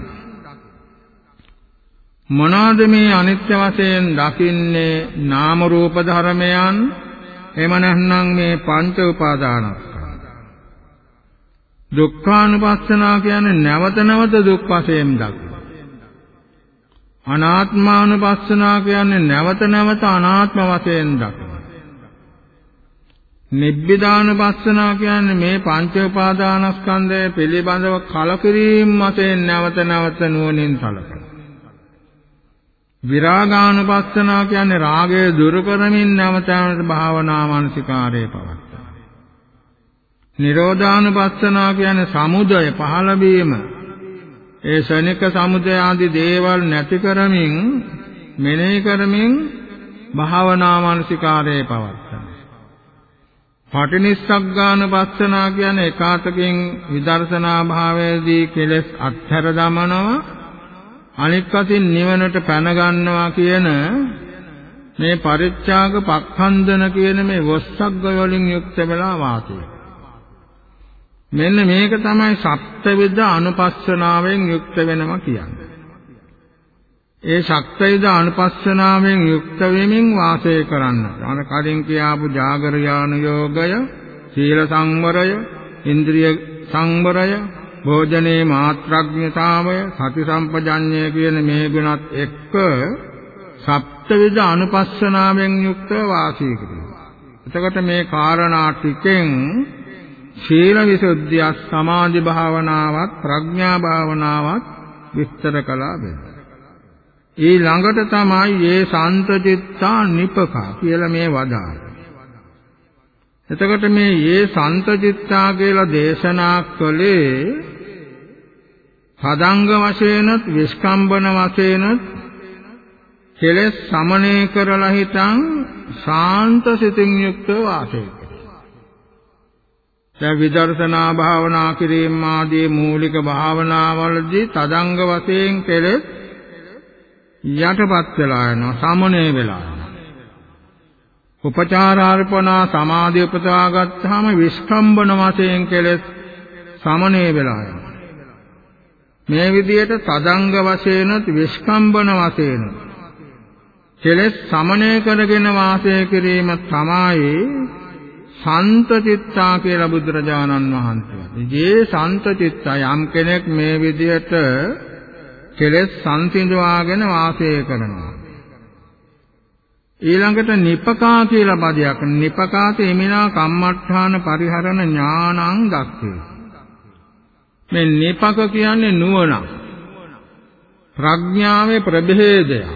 මොනවාද මේ අනිත්‍ය වශයෙන් දකින්නේ නාම රූප ධර්මයන් එහෙම නැත්නම් මේ පංච උපාදානස්කන්ධ දුක්ඛානුපස්සනා කියන්නේ නැවත නැවත දුක් වශයෙන් දකින අනාත්මානුපස්සනා කියන්නේ නැවත නැවත අනාත්ම වශයෙන් දකින නිබ්බිදානුපස්සනා කියන්නේ මේ පංච උපාදානස්කන්ධය පිළිබඳව කලකිරීම වශයෙන් නැවත නැවත නුවණින් සලකන. විරාගානුපස්සනා කියන්නේ රාගය දුරු කරමින් නැවත නැවත භාවනා මානසිකාරයේ පවත්තා. නිරෝධානුපස්සනා කියන්නේ සමුදය පහළ වීම. ඒ ශනික සමුදය ආදී දේවල් නැති කරමින් මෙනෙහි කරමින් භාවනා මානසිකාරයේ පවත්තා. පටිනිස්සග්ගානුපස්සනා කියන්නේ එකාතකින් විදර්ශනා භාවයේදී කෙලෙස් අත්හැර දමනවා අනික් වශයෙන් නිවනට පැන ගන්නවා කියන මේ පරිත්‍යාග පක්ඛන්දන කියන මේ වස්සග්ග වලින් යුක්ත වෙලා වාසය. මෙන්න මේක තමයි සප්තවිද අනුපස්සනාවෙන් යුක්ත වෙනවා කියන්නේ. ඒ ශක්තයිද අනුපස්සනාවෙන් යුක්ත වෙමින් වාසය කරන්න. අර කලින් කියාපු ජාගර යාන යෝගය, සීල සංවරය, ඉන්ද්‍රිය සංවරය, භෝජනේ මාත්‍රඥතාවය සති සම්පජඤ්ඤය කියන මේ ගුණත් එක්ක සප්තවිධ අනුපස්සනාවෙන් යුක්තව වාසය කිරීම. එතකොට මේ කාරණා ටිකෙන් ශීල විසුද්ධිය සමාධි භාවනාවත් ප්‍රඥා භාවනාවත් විස්තර කළා බෙද. ඊ ළඟට තමයි මේ සන්තචිත්තා නිපකා කියලා මේ වදාළ. එතකොට මේ යේ සන්තචිත්තා කියලා දේශනා කළේ පදංග වශයෙන්ත් විස්කම්බන වශයෙන්ත් කෙලෙස් සමනය කරලා හිටන් ශාන්ත සිතින් යුක්තව වාසය දැන් විදර්ශනා භාවනා කිරීම ආදී මූලික භාවනාවලදී තදංග වශයෙන් කෙලෙස් යටපත් වෙලා යනවා සමනය වෙලා යනවා. උපචාරාර්පණා සමාධිය උපදවා ගත්තාම විස්කම්බන වශයෙන් කෙලෙස් සමනය වෙලා යනවා. මේ විදිහට තදංග වශයෙන්ත් විස්කම්බන වශයෙන්ත් කෙලෙස් සමනය කරගෙන වාසය කිරීම තමයි සන්තචිත්තා කියලා බුදුරජාණන් වහන්සේ. මේ සන්තචිත්තා යම් කෙනෙක් මේ විදිහට කෙලෙස් සංසිඳවාගෙන වාසය කරනවා. ඊළඟට නිපකා කියලා පදයක් නිපකාත එමිනා කම්මඨාන පරිහරණ ඥානං දක්වේ. මේ නිපක කියන්නේ නුවණ. ප්‍රඥාවේ ප්‍රභේදයක්.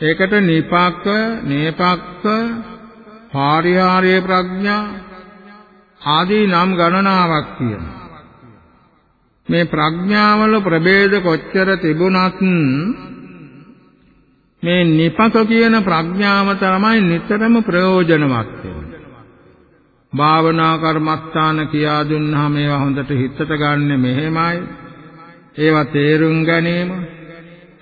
ඒකට නිපක්ක, නේපක්ක, පාරිහාරය ප්‍රඥා ආදී නම් ගණනාවක් තියෙනවා. මේ ප්‍රඥාවල ප්‍රභේද කොච්චර තිබුණත් මේ නිපක කියන ප්‍රඥාව තමයි නිතරම ප්‍රයෝජනවත් වෙන්නේ. භාවනා කර්මස්ථාන කියා දුන්නාම ඒවා හොඳට හිතට ගන්න මෙහෙමයි. ඒවා තේරුම් ගැනීම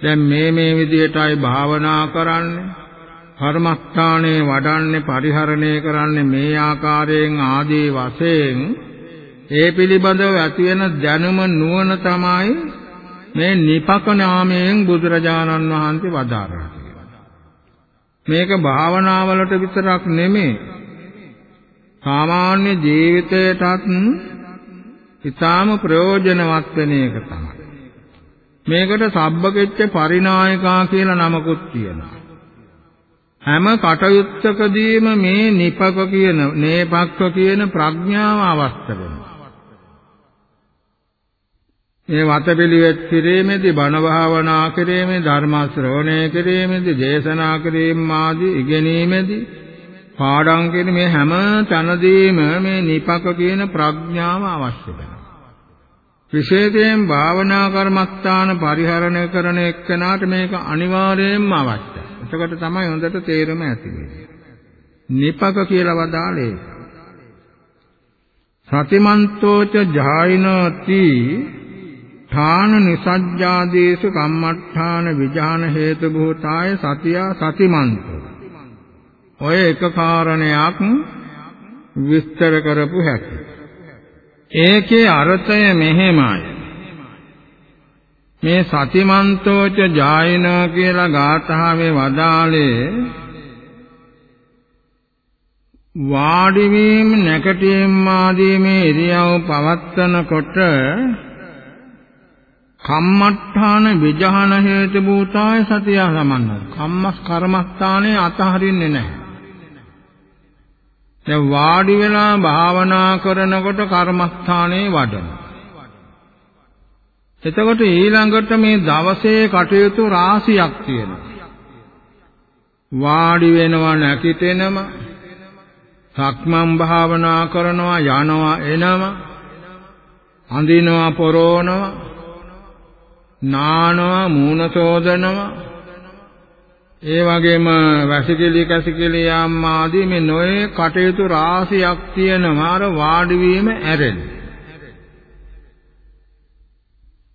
දැන් මේ මේ විදිහටයි භාවනා කරන්නේ කර්මස්ථානේ වඩන්නේ පරිහරණය කරන්නේ මේ ආකාරයෙන් ආදී වශයෙන් ඒ පිළිබඳව ඇති වෙන දැනුම නුවණ තමයි මේ නිපක නාමයෙන් බුදුරජාණන් වහන්සේ වදාරා මේක භාවනාවලට විතරක් නෙමෙයි. සාමාන්‍ය ජීවිතයටත් ඊටාම ප්‍රයෝජනවත් වෙන එක තමයි. මේකට සබ්බකෙච්ච පරිනායකා කියලා නමකුත් තියෙනවා. හැම කටයුත්තකදීම මේ නිපක කියන නේපක්ක කියන ප්‍රඥාව අවස්ථ වෙනවා. මේ වතපිළිවෙත් කිරීමේදී බණ භාවනා කිරීමේ ධර්ම ශ්‍රවණය කිරීමේදී දේශනා කිරීම ආදී ඉගෙනීමේදී පාඩම් කියන මේ හැම තැනදීම මේ නිපක කියන ප්‍රඥාව අවශ්‍ය වෙනවා. විශේෂයෙන් භාවනා කර්මස්ථාන පරිහරණය කරන එක්කනාට මේක අනිවාර්යයෙන්ම අවශ්‍යයි. එතකොට තමයි හොඳට තේරුම ඇති වෙන්නේ. නිපක කියලා වදාළේ. සතිමන්තෝච ජායිනෝති ථාන නිසජ්ජාදේසු කම්මඨාන විජාන හේතු භූතාය සතියා සතිමන්තෝ. ඔය එක කාරණයක් විස්තර කරපු හැකියි. ඒකේ අර්ථය මෙහෙමයි. මේ සතිමන්තෝච ජායනා කියලා ගාථාවේ වදාලේ වාඩි වීම නැකටීම් ආදී මේ ඉරියව් පවත්වනකොට කම්මඨාන විජහන හේතු භූතාය සතිය සමන්නයි. කම්මස් කර්මස්ථානේ අතහරින්නේ නැහැ. දැන් වාඩි වෙලා භාවනා කරනකොට කර්මස්ථානේ වඩනවා. එතකොට ඊළඟට මේ දවසේ කටයුතු රාශියක් තියෙනවා. වාඩි වෙනවා නැකිටෙනම සක්මන් භාවනා කරනවා යනවා එනවා අඳිනවා පොරෝනවා නානවා මූණ සෝදනවා ඒ වගේම වැසිකිලි කැසිකිලි යාම් ආදී මේ නොයේ කටයුතු රාශියක් තියෙනවා අර වාඩි වීම ඇරෙන.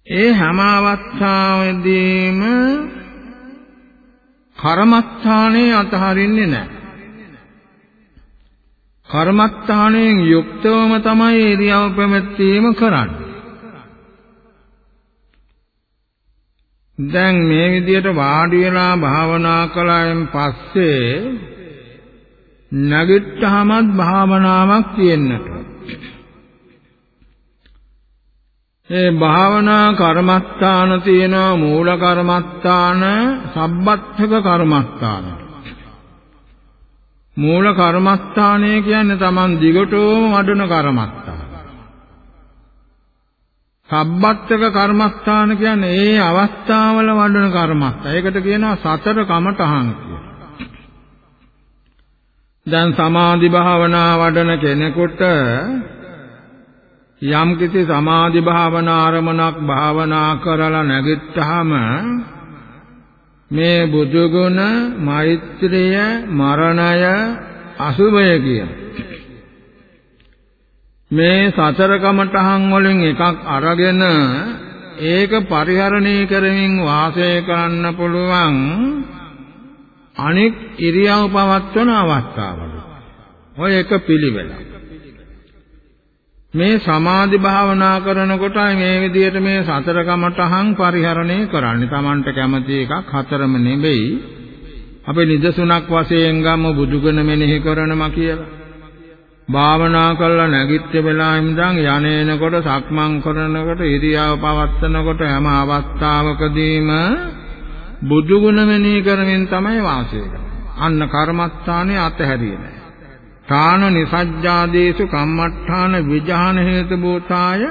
ඒ හැම අවස්ථාවෙදීම කර්මස්ථානේ අතහරින්නේ නැහැ. කර්මස්ථානයෙන් යුක්තවම තමයි ඉරියව් පැවැත්වීම කරන්නේ. දැන් මේ විදිහට වාඩි වෙලා භාවනා කළායින් පස්සේ නැගිට්ටහමත් භාවනාවක් තියෙන්නට ඒ භාවනා කර්මස්ථාන තියෙනවා මූල කර්මස්ථාන සබ්බත්ථක කර්මස්ථාන මූල කර්මස්ථානය කියන්නේ Taman දිගටම වඩන කර්මස්ථාන සබ්බත්තක කර්මස්ථාන කියන්නේ ඒ අවස්ථාවල වඩන කර්මස්ථාන. ඒකට කියනවා සතර කමඨහං කියලා. දැන් සමාධි භාවනා වඩන කෙනෙකුට යම් කිසි සමාධි භාවනා අරමුණක් භාවනා කරලා නැගිට්ටාම මේ බුදු ගුණ, මෛත්‍රිය, මරණය, අසුභය කියන මේ සතර කමඨහන් වලින් එකක් අරගෙන ඒක පරිහරණය කරමින් වාසය කරන්න පුළුවන් අනෙක් ඉරියව් පවත්වන අවස්ථාවල. ඔය එක පිළිවෙලක්. මේ සමාධි භාවනා කරනකොටයි මේ විදිහට මේ සතර කමඨහන් පරිහරණය කරන්නේ. Tamanට කැමති එකක් හතරම නෙවෙයි. අපි නිදසුණක් වශයෙන් ගමු බුදුගුණ මෙනෙහි කරනවා කියලා. භාවනා කරලා නැගිට වෙලා ඉඳන් යන්නේනකොට සක්මන් කරනකොට ඉරියාව පවත්නකොට හැම අවස්ථාවකදීම බුදු ගුණ මෙනෙහි කරමින් තමයි වාසය අන්න කර්මස්ථානේ අතහැරියේ නැහැ. තාන නිසජ්ජාදේසු කම්මට්ඨාන විජාන හේතු භූතාය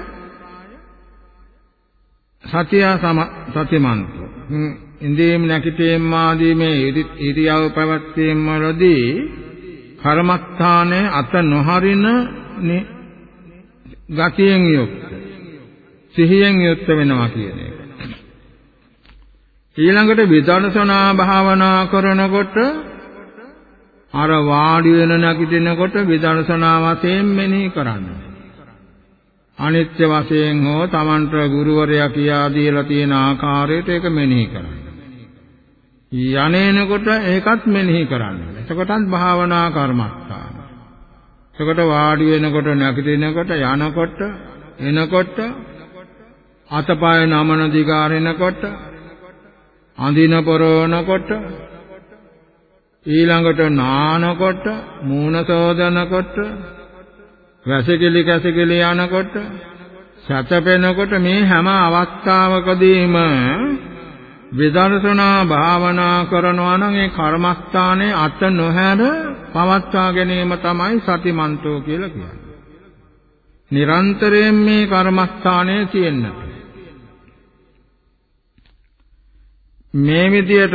සතිය සම සතිමන්තෝ. ඉන්දීම් නැකිතේම් ආදී මේ ඉරියව් පැවැත්වීම් වලදී කර්මස්ථානයේ අත නොහරින ගතියෙන් යුක්ත සිහියෙන් යුක්ත වෙනවා කියන එක. ඊළඟට විදර්ශනා භාවනා කරනකොට අර වාඩි වෙන නැගිටිනකොට විදර්ශනා වශයෙන් මෙනෙහි කරන්න. අනිත්‍ය වශයෙන් හෝ Tamanට ගුරුවරයා කියා දීලා තියෙන ආකාරයට ඒක මෙනෙහි කරන්න. යන්නේනකොට ඒකත් මෙනෙහි කරන්න. එතකොටත් භාවනා කර්මස්ථාන. එතකොට වාඩි වෙනකොට නැගිටිනකොට යනකොට එනකොට අතපය නමන දිගාරිනකොට අඳින පොරවනකොට ඊළඟට නානකොට මූණ සෝදනකොට වැසිකිලි කැසිකිලි යනකොට සතපෙනකොට මේ හැම අවස්ථාවකදීම විදර්ශනා භාවනා කරනවා නම් ඒ කර්මස්ථානයේ අත නොහැර පවත්වා ගැනීම තමයි සතිමන්තෝ කියලා කියන්නේ. නිරන්තරයෙන් මේ කර්මස්ථානයේ තියෙන්නට. මේ විදියට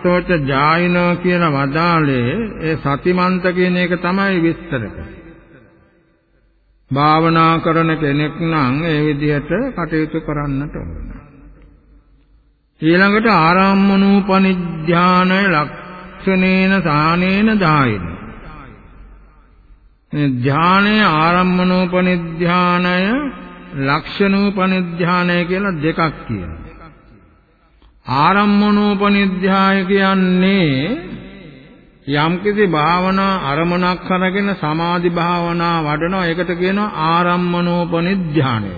සතිමන්තෝච ජායිනෝ කියන වදාලේ ඒ සතිමන්ත කියන එක තමයි විස්තර භාවනා කරන කෙනෙක් නම් ඒ විදිහට කටයුතු කරන්නට ඕන. ඊළඟට ආරම්මනූපනිධානය ලක්ෂණේන සානේන දායින. මේ ධානයේ ආරම්මනෝපනිධානය ලක්ෂණෝපනිධානය කියලා දෙකක් කියනවා. ආරම්මනෝපනිධාය කියන්නේ යම්කිසි භාවනා අරමුණක් කරගෙන සමාධි භාවනා වඩනවා. ඒකට කියනවා ආරම්මනෝපනිධානය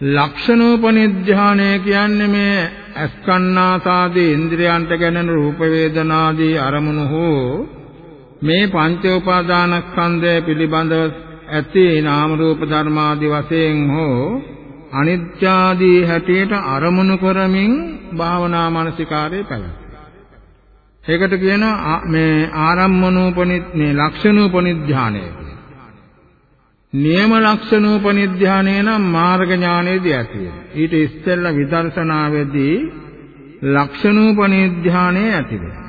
ලක්ෂණෝපනිධානය කියන්නේ මේ අස්කන්නාසාදී ඉන්ද්‍රයන්ට ගැනෙන රූප වේදනාදී අරමුණු හෝ මේ පංච උපාදානස්කන්ධය පිළිබඳව ඇති නාම රූප ධර්මාදී වශයෙන් හෝ අනිත්‍යාදී හැටියට අරමුණු කරමින් භාවනා මානසිකාරය පැවැත්වෙනවා. ඒකට කියනවා මේ ආරම්මනෝපනිත් මේ ලක්ෂණෝපනිධානය කියලා. නියම ලක්ෂණෝපනිධානය නම් මාර්ග ඥානයේදී ඇති වෙනවා. ඊට ඉස්සෙල්ලා විදර්ශනාවේදී ලක්ෂණෝපනිධානය ඇති වෙනවා.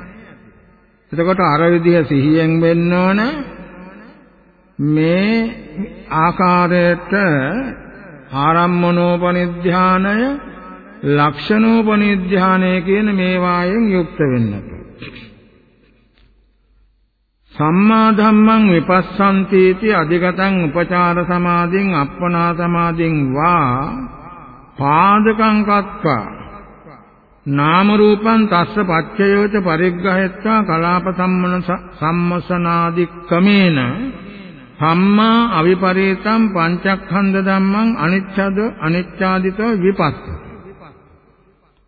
එතකොට අර විදිහ සිහියෙන් වෙන්න ඕන මේ ආකාරයට ආරම්මනෝපනිධානය ලක්ෂණෝපනිධානය කියන මේවායෙන් යුක්ත වෙන්නට. සම්මා ධම්මං විපස්සන්තීති අධිගතං උපචාර සමාධින් අප්පනා සමාධින් වා පාදකං කත්වා නාම රූපං තස්ස පච්චයෝච පරිග්ගහෙත්වා කලාප සම්මන සම්මසනාදික්කමේන සම්මා අවිපරීතං පංචක්ඛන්ධ ධම්මං අනිච්ඡද අනිච්ඡාදිතෝ විපස්ස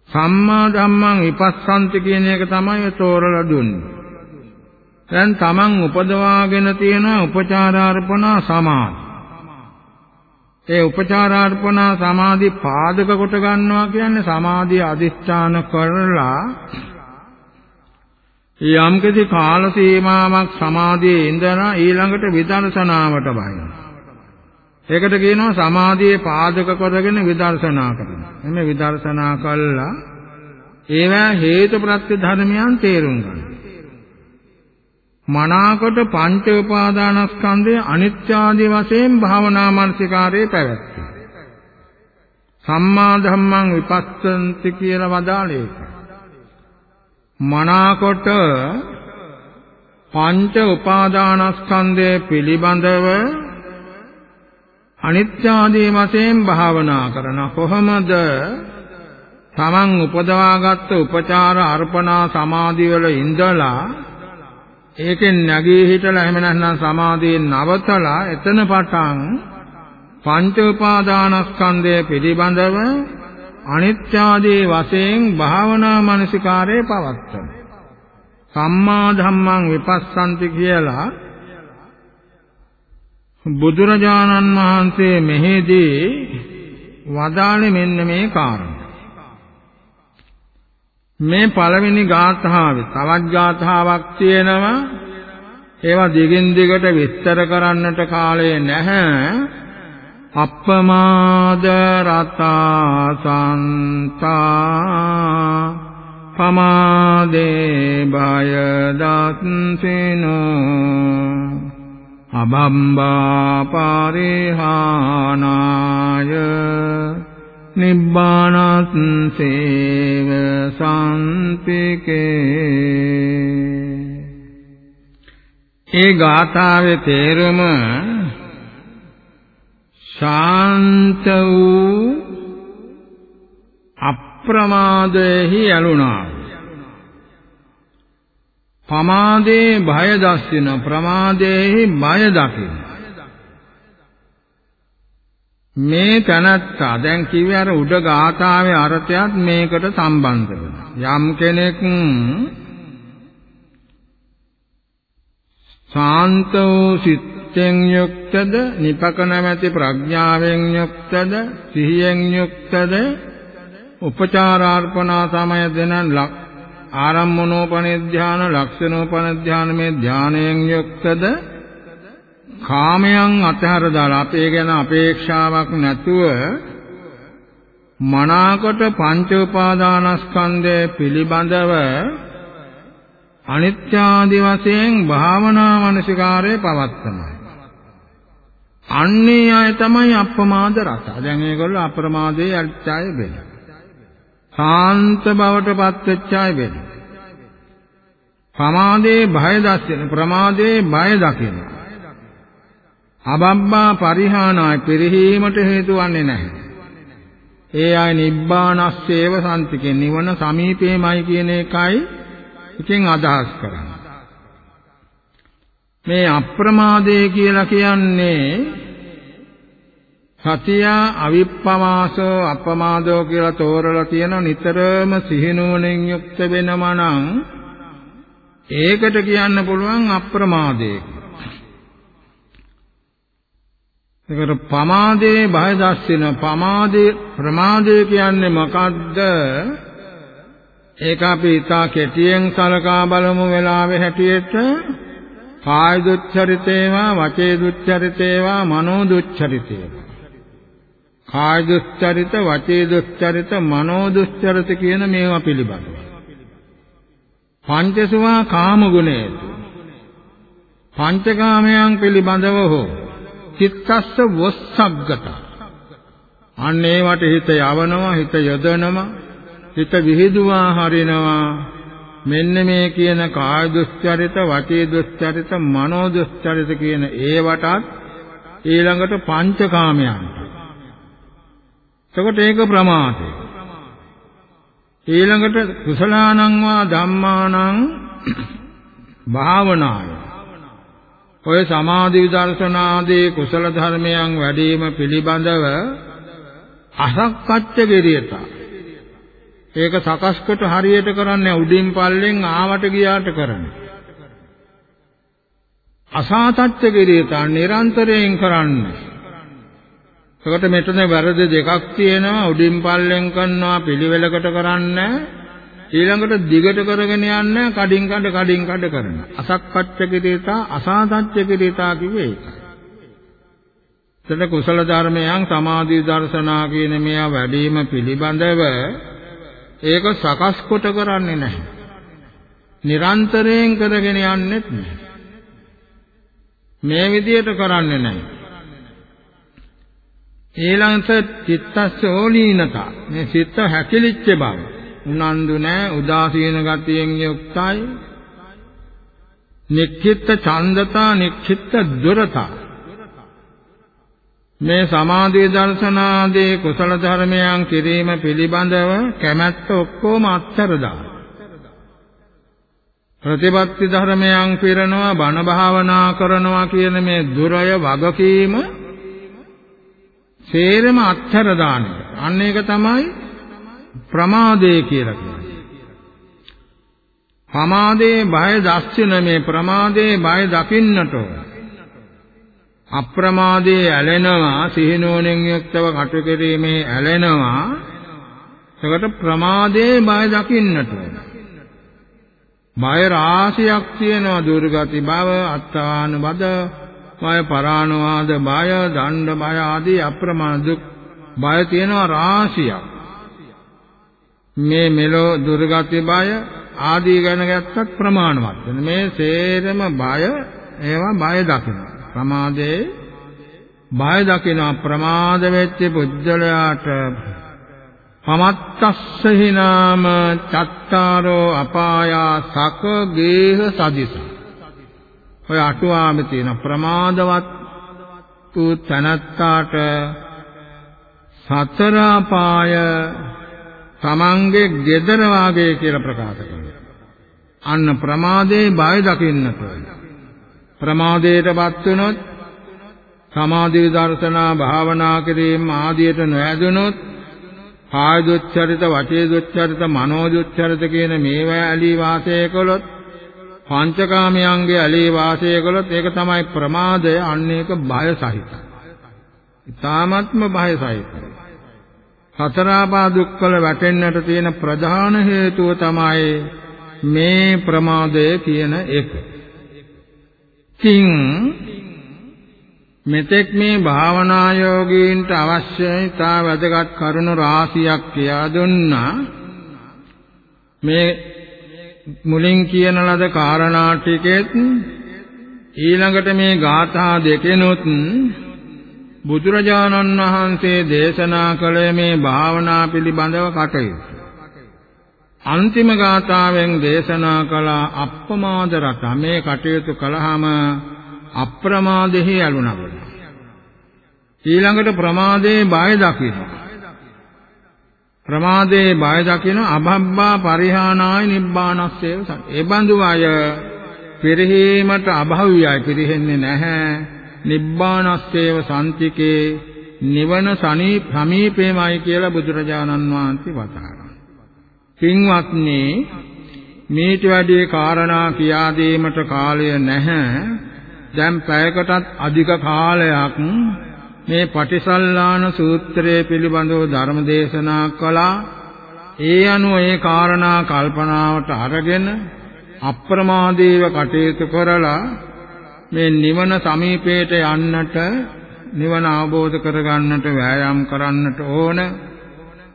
සම්මා ධම්මං විපස්සන්ති කියන එක තමයි තෝරලා දුන්නේ දැන් තමන් උපදවාගෙන තියෙන උපචාරාර්පණා සමාධි. ඒ උපචාරාර්පණා සමාධි පාදක කොට ගන්නවා කියන්නේ සමාධිය අදිස්ථාන කරලා යම්කිසි කාල සීමාවක් සමාධියේ ඉඳලා ඊළඟට විදර්ශනාවට බහිනවා. ඒකට කියනවා සමාධියේ පාදක කරගෙන විදර්ශනා කරනවා. එමෙ විදර්ශනා කළා ඒවා හේතු ප්‍රත්‍ය ධර්මයන් තේරුම් ගන්න. මනාකොට පංච උපාදානස්කන්ධයේ අනිත්‍ය ආදී වශයෙන් භාවනා මානසිකාරයේ පැවැත්වේ. සම්මා ධම්මං විපස්සන්ති කියලා වදාළේ. මනාකොට පංච උපාදානස්කන්ධය පිළිබඳව අනිත්‍ය ආදී වශයෙන් භාවනා කරන කොහොමද? තමන් උපදවාගත්ත උපචාර අර්පණා සමාධි වල ඉඳලා ඒකෙන් නැගී හිටලා එහෙම නැත්නම් සමාධියෙන් නවතලා එතන පටන් පංච උපාදානස්කන්ධය පිළිබඳව අනිත්‍ය ආදී වශයෙන් භාවනා මනසිකාරයේ පවත්තන. සම්මා ධම්මං විපස්සන්ති කියලා බුදුරජාණන් වහන්සේ මෙහිදී වදාළේ මෙන්න මේ කාරණා. මේ පළවෙනි ගාථාවේ තවත් ගාථාවක් තියෙනවා. ඒවා දිගින් දිගට විස්තර කරන්නට කාලය නැහැ. අප්පමාද රතා සන්තා පමාදේ බය දත්සිනෝ අබම්බා පරිහානාය නිබ්බානස්සේව සම්පිකේ ඒ ගාථාවේ තේරුම ශාන්ත වූ අප්‍රමාදෙහි ඇලුනා. පමාදේ භය දස්සින ප්‍රමාදේහි බය දකින. මේ තනත්තා. දැන් කිව්වේ අර උඩ ගාථාවේ අර්ථයත් මේකට සම්බන්ධ වෙනවා. යම් කෙනෙක් ශාන්ත වූ සිතෙන් යුක්තද නිපක නැමැති ප්‍රඥාවෙන් යුක්තද සිහියෙන් යුක්තද උපචාරාර්පණා සමය දෙන ආරම්මනෝපනිධාන ලක්ෂණෝපනිධාන මේ ධානයෙන් යුක්තද කාමයන් අතහැර දාලා අපේ ගැන අපේක්ෂාවක් නැතුව මනාකොට පංච උපාදානස්කන්ධය පිළිබඳව අනිත්‍ය ආදි වශයෙන් භාවනා මනසිකාරයේ පවත්තමයි. අන්නේ අය තමයි අප්‍රමාද රස. දැන් මේගොල්ලෝ අප්‍රමාදයේ අල්චාය වෙන. සාන්ත බවට පත් වෙච්ච අය වෙන. ප්‍රමාදේ භය දස්සින ප්‍රමාදේ බය දකින. අබම්බා පරිහානාය පෙරහීමට හේතු වන්නේ නැහැ. ඒ අය නිබ්බානස්සේව සම්තිකේ නිවන සමීපේමයි කියන එකයි ඉතින් අදහස් කරන්නේ. මේ අප්‍රමාදය කියලා කියන්නේ සතිය අවිප්පමාස අපමාදෝ කියලා තෝරලා තියෙන නිතරම සිහිනුවණින් යුක්ත වෙනවා නම් ඒකට කියන්න පුළුවන් අප්‍රමාදය. ඒකට පමාදේ බය දස්සින පමාදේ ප්‍රමාදේ කියන්නේ මොකද්ද? ඒක අපි ඉතා කෙටියෙන් සලකා බලමු වෙලාවේ හැටියට. කාය දුච්චරිතේවා වචේ දුච්චරිතේවා මනෝ දුච්චරිතේවා කාය දුච්චරිත වචේ දුච්චරිත මනෝ දුච්චරිත කියන මේවා පිළිබඳව. පංචසුවා කාම ගුණේතු පංචකාමයන් පිළිබඳව හෝ චිත්තස්ස වස්සග්ගත. අන්න ඒවට හිත යවනවා හිත යොදනවා හිත විහිදුවා හරිනවා. මෙන්න මේ කියන කාය දුස්චරිත වචේ දුස්චරිත මනෝ දුස්චරිත කියන ඒවටත් ඊළඟට පංචකාමයන්. එතකොට ඒක ප්‍රමාදේ. ඊළඟට කුසලානං වා ධම්මානං භාවනාය. ඔය සමාධි විදර්ශනාදී කුසල ධර්මයන් වැඩිම පිළිබඳව අසක්කච්ඡ ගෙරියත. ඒක සකස්කොට හරියට කරන්නේ උඩින් පල්ලෙන් ආවට ගියාට කරන්නේ. අසාතච්ඡ ගෙරියත නිරන්තරයෙන් කරන්නේ. එතකොට මෙතන වැරදි දෙකක් තියෙනවා උඩින් පල්ලෙන් කරනවා පිළිවෙලකට කරන්නේ ඊළඟට දිගට කරගෙන යන්නේ කඩින් කඩ කඩින් කඩ කරන අසක්කච්ඡ කිරීතා අසාධච්ඡ කිරීතා කිව්වේ ඒකයි. එතන කුසල ධර්මයන් සමාධි දර්ශනා කියන මේවා වැඩිම පිළිබඳව ඒක සකස් කොට කරන්නේ නැහැ. නිරන්තරයෙන් කරගෙන යන්නෙත් නැහැ. මේ විදියට කරන්නේ නැහැ. ඊළඟට චිත්තස්ස ඕලීනතා මේ සිත හැකිලිච්ච බව උනන්දු නැහැ උදාසීන ගතියෙන් යුක්තයි නික්ඛිත ඡන්දතා නික්ඛිත දුරතා මේ සමාධි දර්ශනාදී කුසල ධර්මයන් කිරීම පිළිබඳව කැමැත්ත ඔක්කොම අත්තර දාන ප්‍රතිපත්ති ධර්මයන් පිරනවා බණ භාවනා කරනවා කියන මේ දුරය වගකීම සේරම අත්හැර දාන එක. අන්න ඒක තමයි ප්‍රමාදය කියලා කියන්නේ. ප්‍රමාදේ බය දස්සින මේ ප්‍රමාදේ බය දකින්නට අප්‍රමාදේ ඇලෙනවා සිහිනෝනෙන් යුක්තව කටු කිරීමේ ඇලෙනවා. එතකොට ප්‍රමාදේ බය දකින්නට බය රාශියක් තියෙනවා දුර්ගති බව අත්තානුබද බය පරාණවාද බය දණ්ඩ බය ආදී අප්‍රමාණ දුක් බය තියෙනවා රාශියක්. මේ මෙලෝ දුර්ගති බය ආදී ගැන ගත්තත් ප්‍රමාණවත්. වෙන මේ සේරම බය ඒවා බය දකින්න ප්‍රමාදේ බය දකින්න ප්‍රමාද වෙච්ච පුජ්‍යලයාට පමත්තස්ස හිනාම චත්තාරෝ අපායා සක ගේහ සදිසා ඔය අටුවාමේ තියෙන ප්‍රමාදවත් වූ තනත්තාට සතර පාය තමන්ගේ gedara වාගේ කියලා ප්‍රකාශ කරනවා. අන්න ප්‍රමාදේ බය දකින්නට ප්‍රමාදයටපත් වුනොත් සමාධි දර්ශනා භාවනා කිරීම ආදියට නොයදුනොත් කාය දුච්චරිත වචේ දුච්චරිත මනෝ දුච්චරිත කියන මේවා ඇලී වාසය කළොත් පංචකාමයන්ගේ ඇලී වාසය කළොත් ඒක තමයි ප්‍රමාදය අන්න ඒක බය සහිතයි. ඊ타ත්ම බය සහිතයි. සතරාපා දුක්වල වැටෙන්නට තියෙන ප්‍රධාන හේතුව තමයි මේ ප්‍රමාදය කියන එක. කිං මෙතෙක් මේ භාවනා යෝගීන්ට අවශ්‍ය ඉතා වැදගත් කරුණු රාශියක් කියා දුන්නා. මේ මුලින් කියන ලද කාරණා ටිකෙත් ඊළඟට මේ ගාථා දෙකෙනුත් බුදුරජාණන් වහන්සේ දේශනා කළ මේ භාවනා පිළිබඳව කටයුතු අන්තිම ගාථාවෙන් දේශනා කළ අප්‍රමාද රත මේ කටයුතු කළාම අප්‍රමාදෙහි ඇලුනවල ඊළඟට ප්‍රමාදේ බය දකින්න ප්‍රමාදේ බය දකින අභබ්බා පරිහානාය නිබ්බානස්සේව සත්. ඒ බඳු අය පෙරහීමට අභව්‍යයි පිරෙන්නේ නැහැ. නිබ්බානස්සේව සම්තිකේ නිවන සමීපේමයි කියලා බුදුරජාණන් වහන්සේ වදාළා. පින්වත්නි මේට වැඩි කාරණා කියා දීමට කාලය නැහැ. දැන් පැයකටත් අධික කාලයක් මේ පටිසල්ලාන සූත්‍රයේ පිළිබඳව ධර්ම දේශනා කළා. ඒ අනුව ඒ කාරණා කල්පනාවට අරගෙන අප්‍රමාදීව කටයුතු කරලා මේ නිවන සමීපයට යන්නට නිවන අවබෝධ කරගන්නට වෑයම් කරන්නට ඕන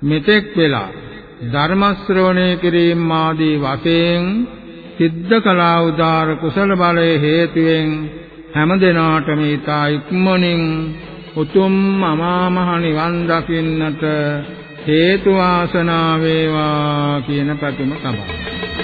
මෙතෙක් වෙලා ධර්ම ශ්‍රවණය කිරීම ආදී වශයෙන් සිද්ධ කළා උදාර කුසල බලයේ හේතුවෙන් හැම දිනාටම ඊතා ඉක්මනින් උතුම් අමා මහ නිවන් දකින්නට හේතු වාසනා වේවා කියන පැතුම තමයි.